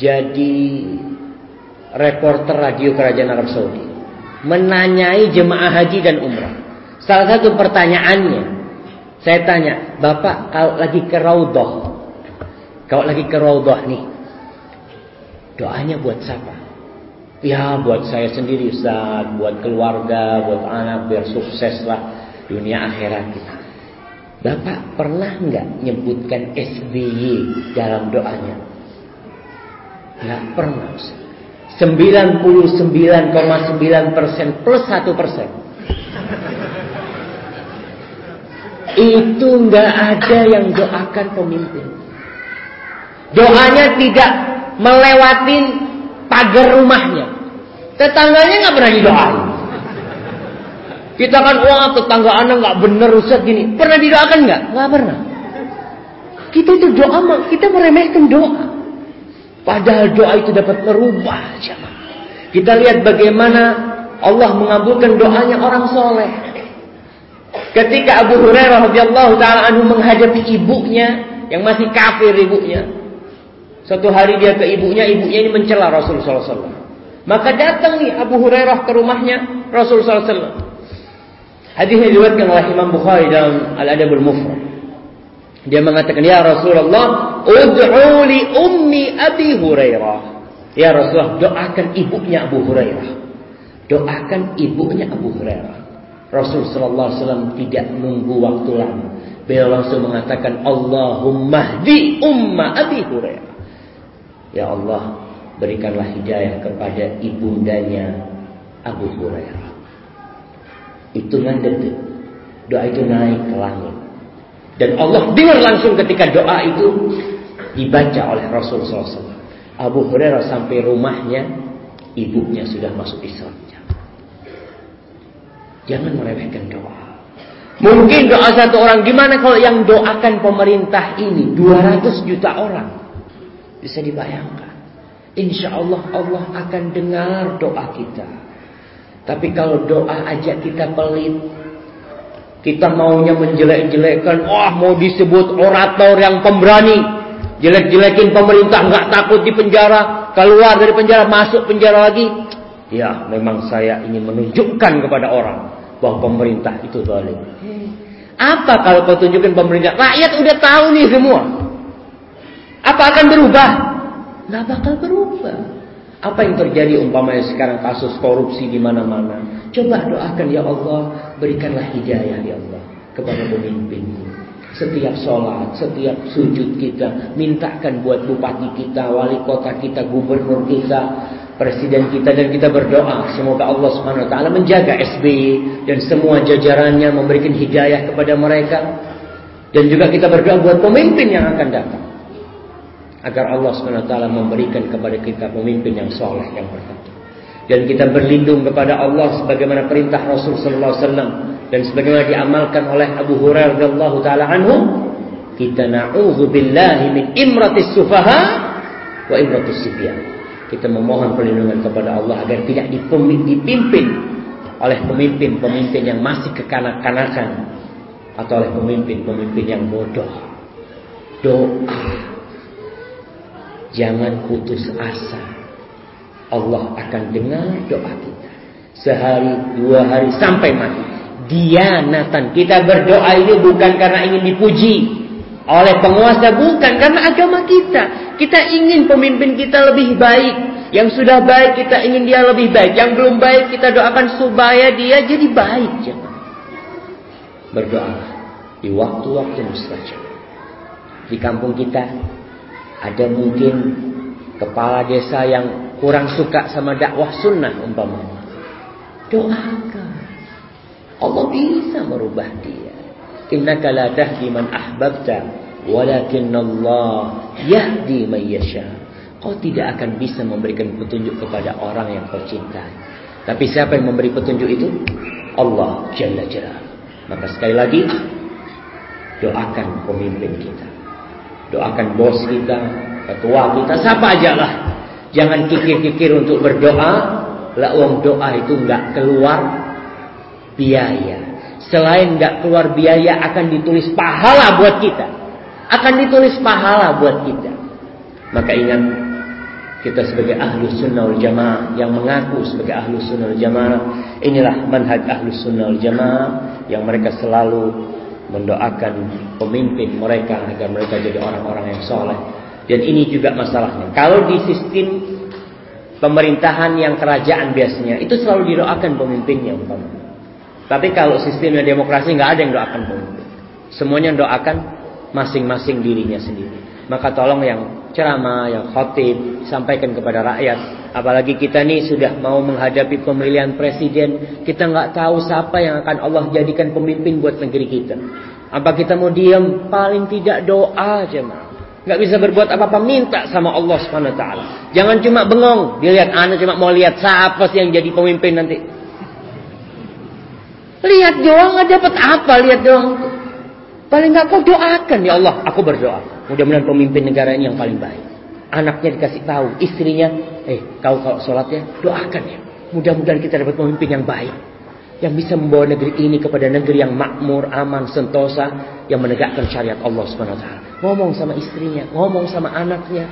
jadi reporter radio kerajaan Arab Saudi. Menanyai jemaah haji dan umrah. Salah satu pertanyaannya, saya tanya, Bapak kalau lagi ke Raudhah, kalau lagi ke Raudhah nih, doanya buat siapa? Ya buat saya sendiri Ustaz, buat keluarga, buat anak biar sukses lah dunia akhirat kita. Bapak pernah nggak nyebutkan SBY dalam doanya? Nggak pernah Ustaz. 99,9 persen plus 1 persen. Itu nggak ada yang doakan pemimpin. Doanya tidak melewatin pagar rumahnya. Tetangganya nggak pernah didoain. Kita kan wah tetangga anak nggak bener Ustaz gini. Pernah didoakan nggak? Nggak pernah. Kita itu doa kita meremehkan doa. Padahal doa itu dapat merubah jemaah. Kita lihat bagaimana Allah mengabulkan doanya orang soleh. Ketika Abu Hurairah radhiyallahu taala anhu menghadapi ibunya yang masih kafir ibunya, Suatu hari dia ke ibunya, ibunya ini mencela Rasulullah SAW. Maka datang nih Abu Hurairah ke rumahnya Rasulullah SAW. Hadisnya diriwayatkan oleh Imam Bukhari dalam Al-Adabul Mufrad. Dia mengatakan, Ya Rasulullah, Ud'u li ummi Abi Hurairah. Ya Rasulullah, doakan ibunya Abu Hurairah. Doakan ibunya Abu Hurairah. Rasul sallallahu alaihi wasallam tidak menunggu waktu lama. Beliau langsung mengatakan Allahumma di umma Abi Hurairah. Ya Allah, berikanlah hidayah kepada ibundanya Abu Hurairah. Hitungan detik. Doa itu naik ke langit. Dan Allah dengar langsung ketika doa itu dibaca oleh Rasulullah SAW. Abu Hurairah sampai rumahnya, ibunya sudah masuk Islam. Jangan meremehkan doa. Mungkin doa satu orang. Gimana kalau yang doakan pemerintah ini 200 juta orang? Bisa dibayangkan. Insya Allah Allah akan dengar doa kita. Tapi kalau doa aja kita pelit, kita maunya menjelek-jelekkan, wah mau disebut orator yang pemberani, jelek-jelekin pemerintah nggak takut di penjara, keluar dari penjara masuk penjara lagi. Ya, memang saya ingin menunjukkan kepada orang bahwa pemerintah itu zalim. Apa kalau kau tunjukkan pemerintah? Rakyat udah tahu nih semua. Apa akan berubah? Nggak bakal berubah. Apa yang terjadi umpamanya sekarang kasus korupsi di mana-mana? Coba doakan ya Allah, berikanlah hidayah ya Allah kepada pemimpinku. Setiap sholat, setiap sujud kita, mintakan buat bupati kita, wali kota kita, gubernur kita, presiden kita dan kita berdoa semoga Allah taala menjaga SBY dan semua jajarannya memberikan hidayah kepada mereka dan juga kita berdoa buat pemimpin yang akan datang agar Allah taala memberikan kepada kita pemimpin yang soleh yang bertakwa dan kita berlindung kepada Allah sebagaimana perintah Rasul sallallahu alaihi wasallam dan sebagaimana diamalkan oleh Abu Hurairah radhiyallahu taala anhu kita na'udzu billahi min imratis sufaha wa imratis sibyan kita memohon perlindungan kepada Allah agar tidak dipimpin oleh pemimpin-pemimpin yang masih kekanak-kanakan atau oleh pemimpin-pemimpin yang bodoh. Doa. Jangan putus asa. Allah akan dengar doa kita. Sehari, dua hari, sampai mati. Dianatan. Kita berdoa ini bukan karena ingin dipuji oleh penguasa bukan karena agama kita. Kita ingin pemimpin kita lebih baik. Yang sudah baik kita ingin dia lebih baik. Yang belum baik kita doakan supaya dia jadi baik. Berdoa di waktu-waktu mustajab. Di kampung kita ada mungkin kepala desa yang kurang suka sama dakwah sunnah umpamanya. Doakan. Allah bisa merubah dia. Innaka la tahdi man ahbabta walakin Allah yahdi man yasha. Kau tidak akan bisa memberikan petunjuk kepada orang yang kau cintai. Tapi siapa yang memberi petunjuk itu? Allah Jalla Jalla. Maka sekali lagi doakan pemimpin kita. Doakan bos kita, ketua kita, siapa aja lah. Jangan kikir-kikir untuk berdoa. Lah uang doa itu nggak keluar biaya. Selain nggak keluar biaya akan ditulis pahala buat kita. Akan ditulis pahala buat kita. Maka ingat kita sebagai ahlu sunnah wal jamaah yang mengaku sebagai ahlu sunnah wal jamaah inilah manhaj ahlu sunnah wal jamaah yang mereka selalu mendoakan pemimpin mereka agar mereka jadi orang-orang yang soleh dan ini juga masalahnya kalau di sistem pemerintahan yang kerajaan biasanya itu selalu didoakan pemimpinnya umpamanya tapi kalau sistemnya demokrasi nggak ada yang doakan pemimpin. Semuanya doakan masing-masing dirinya sendiri. Maka tolong yang ceramah, yang khotib, sampaikan kepada rakyat. Apalagi kita nih sudah mau menghadapi pemilihan presiden. Kita nggak tahu siapa yang akan Allah jadikan pemimpin buat negeri kita. Apa kita mau diam? Paling tidak doa aja mah. Nggak bisa berbuat apa-apa minta sama Allah taala. Jangan cuma bengong, dilihat anak cuma mau lihat siapa sih yang jadi pemimpin nanti. Lihat doang nggak dapat apa lihat doang. Paling nggak kau doakan ya Allah. Aku berdoa. Mudah-mudahan pemimpin negara ini yang paling baik. Anaknya dikasih tahu, istrinya, eh kau kalau sholat ya doakan ya. Mudah-mudahan kita dapat pemimpin yang baik. Yang bisa membawa negeri ini kepada negeri yang makmur, aman, sentosa. Yang menegakkan syariat Allah SWT. Ngomong sama istrinya, ngomong sama anaknya.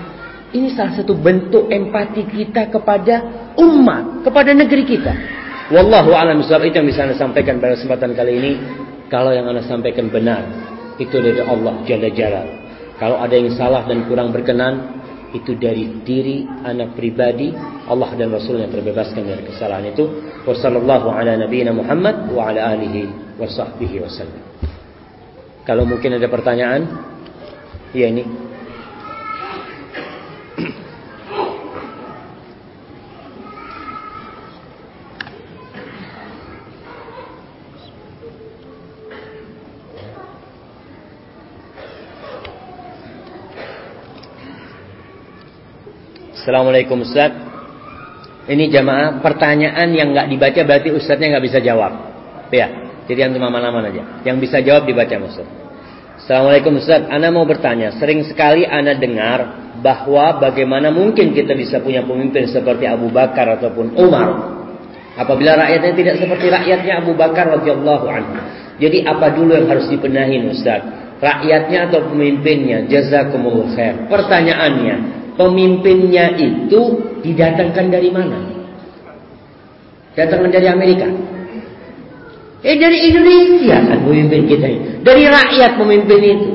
Ini salah satu bentuk empati kita kepada umat, kepada negeri kita. Wallahu a'lam bishawab itu yang bisa Anda sampaikan pada kesempatan kali ini. Kalau yang Anda sampaikan benar, itu dari Allah Jalla Jalla. Kalau ada yang salah dan kurang berkenan, itu dari diri anak pribadi Allah dan Rasul yang terbebaskan dari kesalahan itu. Wassallallahu ala nabiyina Muhammad wa ala alihi wa sahbihi wasallam. Kalau mungkin ada pertanyaan, ya ini Assalamualaikum Ustaz. Ini jamaah pertanyaan yang nggak dibaca berarti Ustaznya nggak bisa jawab. Ya. Jadi antum aman-aman aja. Yang bisa jawab dibaca Ustaz. Assalamualaikum Ustaz. Ana mau bertanya. Sering sekali Ana dengar bahwa bagaimana mungkin kita bisa punya pemimpin seperti Abu Bakar ataupun Umar apabila rakyatnya tidak seperti rakyatnya Abu Bakar radhiyallahu anhu. Jadi apa dulu yang harus dipenahi Ustaz? Rakyatnya atau pemimpinnya? Jazakumullah khair. Pertanyaannya, pemimpinnya itu didatangkan dari mana? Datangkan dari Amerika. Eh dari Indonesia kan pemimpin kita ini. Dari rakyat pemimpin itu.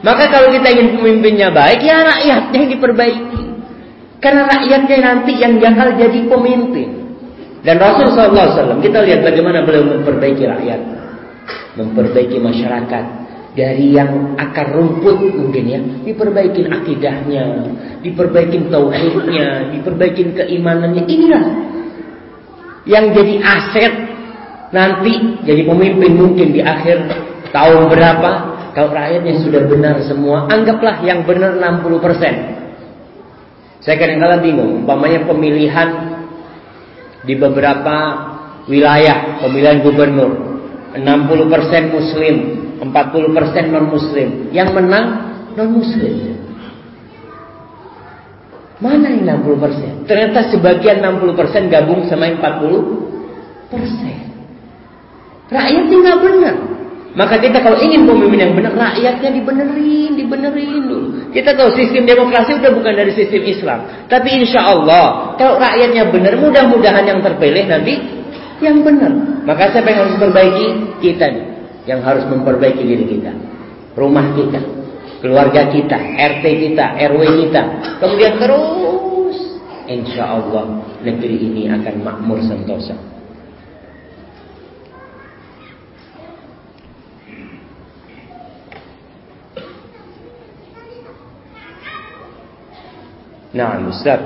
Maka kalau kita ingin pemimpinnya baik, ya rakyatnya diperbaiki. Karena rakyatnya nanti yang bakal jadi pemimpin. Dan Rasul SAW, kita lihat bagaimana beliau memperbaiki rakyat. Memperbaiki masyarakat. Dari yang akar rumput mungkin ya. Diperbaikin akidahnya. Diperbaikin tauhidnya. Diperbaikin keimanannya. Inilah. Yang jadi aset nanti jadi pemimpin mungkin di akhir tahun berapa kalau rakyatnya sudah benar semua anggaplah yang benar 60% saya kadang-kadang bingung umpamanya pemilihan di beberapa wilayah pemilihan gubernur 60% muslim 40% non muslim yang menang non muslim mana yang 60% ternyata sebagian 60% gabung sama yang 40% Rakyatnya nggak benar. Maka kita kalau ingin pemimpin yang benar, rakyatnya dibenerin, dibenerin dulu. Kita tahu sistem demokrasi udah bukan dari sistem Islam. Tapi insya Allah, kalau rakyatnya benar, mudah-mudahan yang terpilih nanti yang benar. Maka siapa yang harus memperbaiki? Kita nih. Yang harus memperbaiki diri kita. Rumah kita. Keluarga kita. RT kita. RW kita. Kemudian terus. Insya Allah negeri ini akan makmur sentosa. Nah, Ustaz,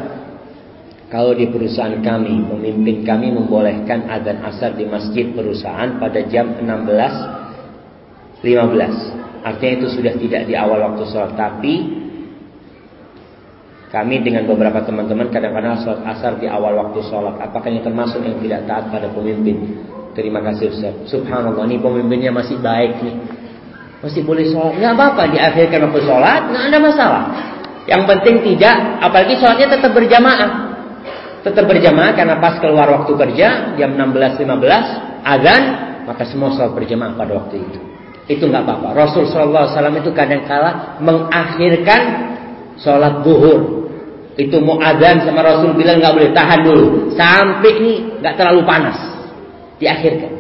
kalau di perusahaan kami, pemimpin kami membolehkan adzan asar di masjid perusahaan pada jam 16.15. Artinya itu sudah tidak di awal waktu sholat, tapi kami dengan beberapa teman-teman kadang-kadang sholat asar di awal waktu sholat. Apakah ini termasuk yang tidak taat pada pemimpin? Terima kasih Ustaz. Subhanallah, ini pemimpinnya masih baik nih. Masih boleh sholat. Nggak apa-apa, diakhirkan waktu sholat, nggak ada masalah. Yang penting tidak, apalagi sholatnya tetap berjamaah. Tetap berjamaah karena pas keluar waktu kerja jam 16.15 azan, maka semua sholat berjamaah pada waktu itu. Itu nggak apa-apa. Rasul Shallallahu Alaihi itu kadang kala mengakhirkan sholat zuhur. Itu mau azan sama Rasul bilang nggak boleh tahan dulu sampai ini nggak terlalu panas. Diakhirkan.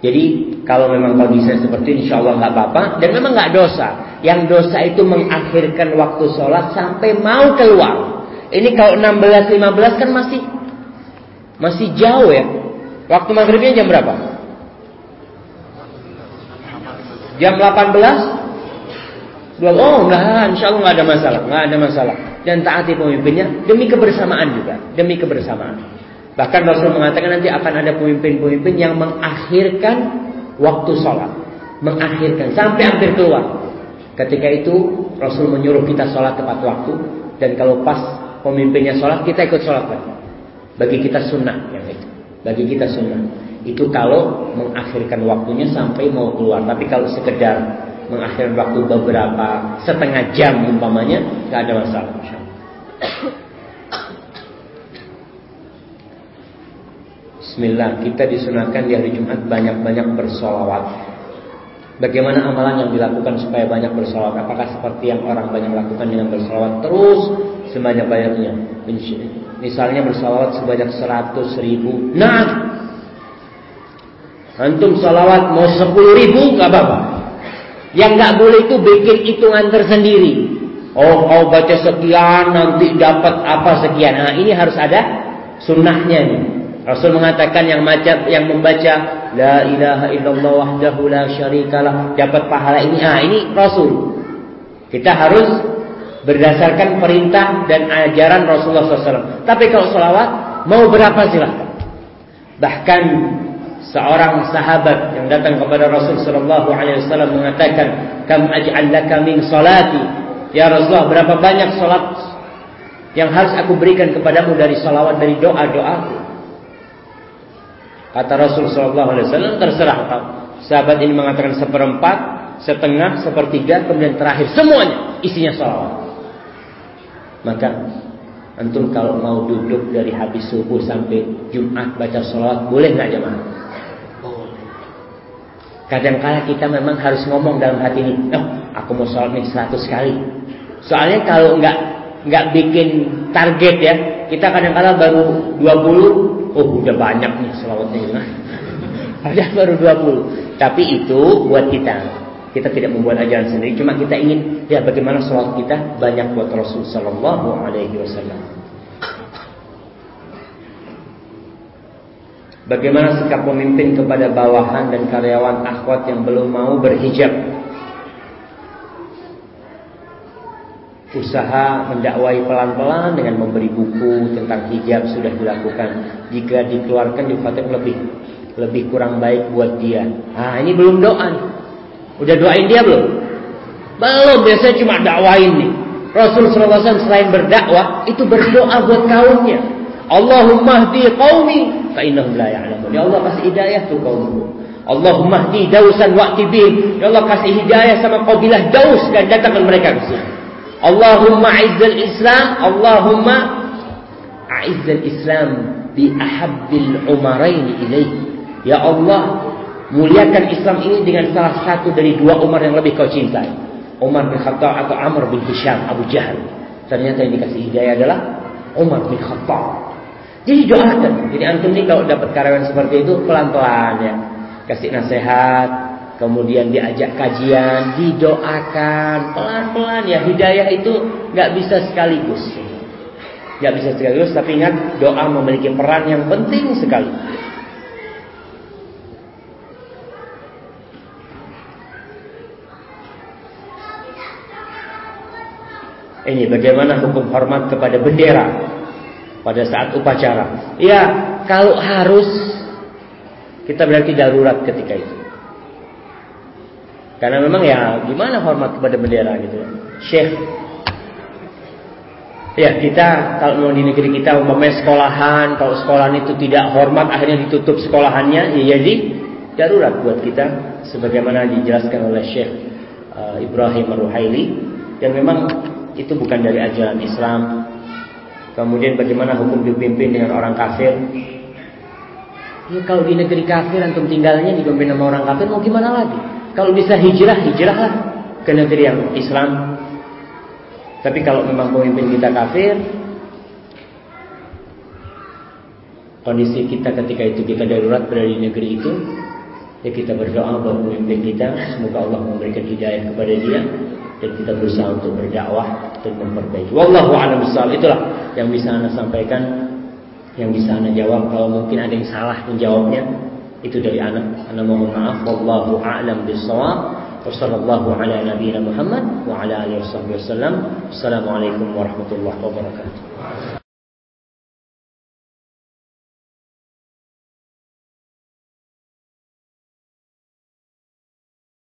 Jadi kalau memang kondisi seperti ini insya Allah nggak apa-apa dan memang nggak dosa. Yang dosa itu mengakhirkan waktu sholat sampai mau keluar. Ini kalau 16-15 kan masih masih jauh ya. Waktu maghribnya jam berapa? Jam 18? Oh enggak, insya Allah nggak ada masalah, nggak ada masalah. Dan taati pemimpinnya demi kebersamaan juga, demi kebersamaan. Bahkan Rasul mengatakan nanti akan ada pemimpin-pemimpin yang mengakhirkan waktu sholat. Mengakhirkan sampai hampir keluar. Ketika itu Rasul menyuruh kita sholat tepat waktu. Dan kalau pas pemimpinnya sholat kita ikut sholat. Bagi kita sunnah yang itu. Bagi kita sunnah. Itu kalau mengakhirkan waktunya sampai mau keluar. Tapi kalau sekedar mengakhirkan waktu beberapa setengah jam umpamanya nggak ada masalah. Bismillah, kita disunahkan di hari Jumat banyak-banyak bersolawat. Bagaimana amalan yang dilakukan supaya banyak bersolawat? Apakah seperti yang orang banyak lakukan dengan bersolawat terus sebanyak-banyaknya? Misalnya bersolawat sebanyak 100 ribu. Nah, antum solawat mau 10 ribu gak apa-apa. Yang gak boleh itu bikin hitungan tersendiri. Oh, kau baca sekian nanti dapat apa sekian. Nah, ini harus ada sunnahnya nih. Rasul mengatakan yang macam yang membaca la ilaha illallah wahdahu la syarikalah dapat pahala ini. Ah, ini Rasul. Kita harus berdasarkan perintah dan ajaran Rasulullah SAW. Tapi kalau selawat mau berapa silahkan. Bahkan seorang sahabat yang datang kepada Rasul Sallallahu Alaihi Wasallam mengatakan, "Kam aj'al laka min salati?" Ya Rasulullah, berapa banyak salat yang harus aku berikan kepadamu dari salawat dari doa-doaku? Kata Rasul Shallallahu Alaihi Wasallam terserah sahabat ini mengatakan seperempat, setengah, sepertiga, kemudian terakhir semuanya isinya salawat. Maka antum kalau mau duduk dari habis subuh sampai Jumat baca salawat boleh nggak jemaah? Kadang-kala kita memang harus ngomong dalam hati ini, oh, aku mau sholat nih 100 kali. Soalnya kalau nggak nggak bikin target ya, kita kadang-kala baru 20, oh udah banyak nih sholawatnya gitu. Padahal baru 20. Tapi itu buat kita. Kita tidak membuat ajaran sendiri, cuma kita ingin ya bagaimana sholat kita banyak buat Rasul Sallallahu Alaihi Wasallam. Bagaimana sikap pemimpin kepada bawahan dan karyawan akhwat yang belum mau berhijab? Usaha mendakwai pelan-pelan dengan memberi buku tentang hijab sudah dilakukan. Jika dikeluarkan di Fatih lebih lebih kurang baik buat dia. Ah ini belum doa. Udah doain dia belum? Belum, biasanya cuma dakwain nih. Rasul SAW selain berdakwah, itu berdoa buat kaumnya. Allahumma hdi qaumi fa innahum la ya'lamun. Ya Allah kasih hidayah tuh kaumku. Allahumma hdi dausan wa'ti. Ya Allah kasih hidayah sama kabilah Daus dan datangkan mereka ke sini. Allahumma a'izzal Islam, Allahumma a'izzal Islam bi ahabbil umarain ilaih. Ya Allah, Muliakan Islam ini dengan salah satu dari dua Umar yang lebih kau cintai. Umar bin Khattab atau Amr bin Hisham Abu Jahal. Ternyata yang dikasih hidayah adalah Umar bin Khattab. Jadi doakan. Jadi antum ini kalau dapat karyawan seperti itu pelan-pelan ya. Kasih nasihat, kemudian diajak kajian, didoakan pelan-pelan ya. Hidayah itu nggak bisa sekaligus. Nggak bisa sekaligus, tapi ingat doa memiliki peran yang penting sekali. Ini bagaimana hukum hormat kepada bendera pada saat upacara. Ya, kalau harus kita berarti darurat ketika itu. Karena memang ya gimana hormat kepada bendera gitu. Syekh Ya kita kalau mau di negeri kita umpamanya sekolahan, kalau sekolahan itu tidak hormat akhirnya ditutup sekolahannya, ya jadi darurat buat kita sebagaimana dijelaskan oleh Syekh uh, Ibrahim Ar-Ruhaili dan memang itu bukan dari ajaran Islam. Kemudian bagaimana hukum dipimpin dengan orang kafir? Ya kalau di negeri kafir antum tinggalnya dipimpin sama orang kafir mau gimana lagi? Kalau bisa hijrah, hijrahlah ke negeri yang Islam. Tapi kalau memang pemimpin kita kafir, kondisi kita ketika itu kita darurat berada di negeri itu, ya kita berdoa buat pemimpin kita, semoga Allah memberikan hidayah kepada dia dan kita berusaha untuk berdakwah dan memperbaiki. Wallahu a'lam bishawab. Itulah yang bisa Anda sampaikan, yang bisa Anda jawab. Kalau mungkin ada yang salah menjawabnya, itu dari anak. Anda mohon maaf. Wallahu a'lam bishawab. Wassallallahu ala nabiyina wa ala alihi wasallam. Assalamualaikum warahmatullahi wabarakatuh.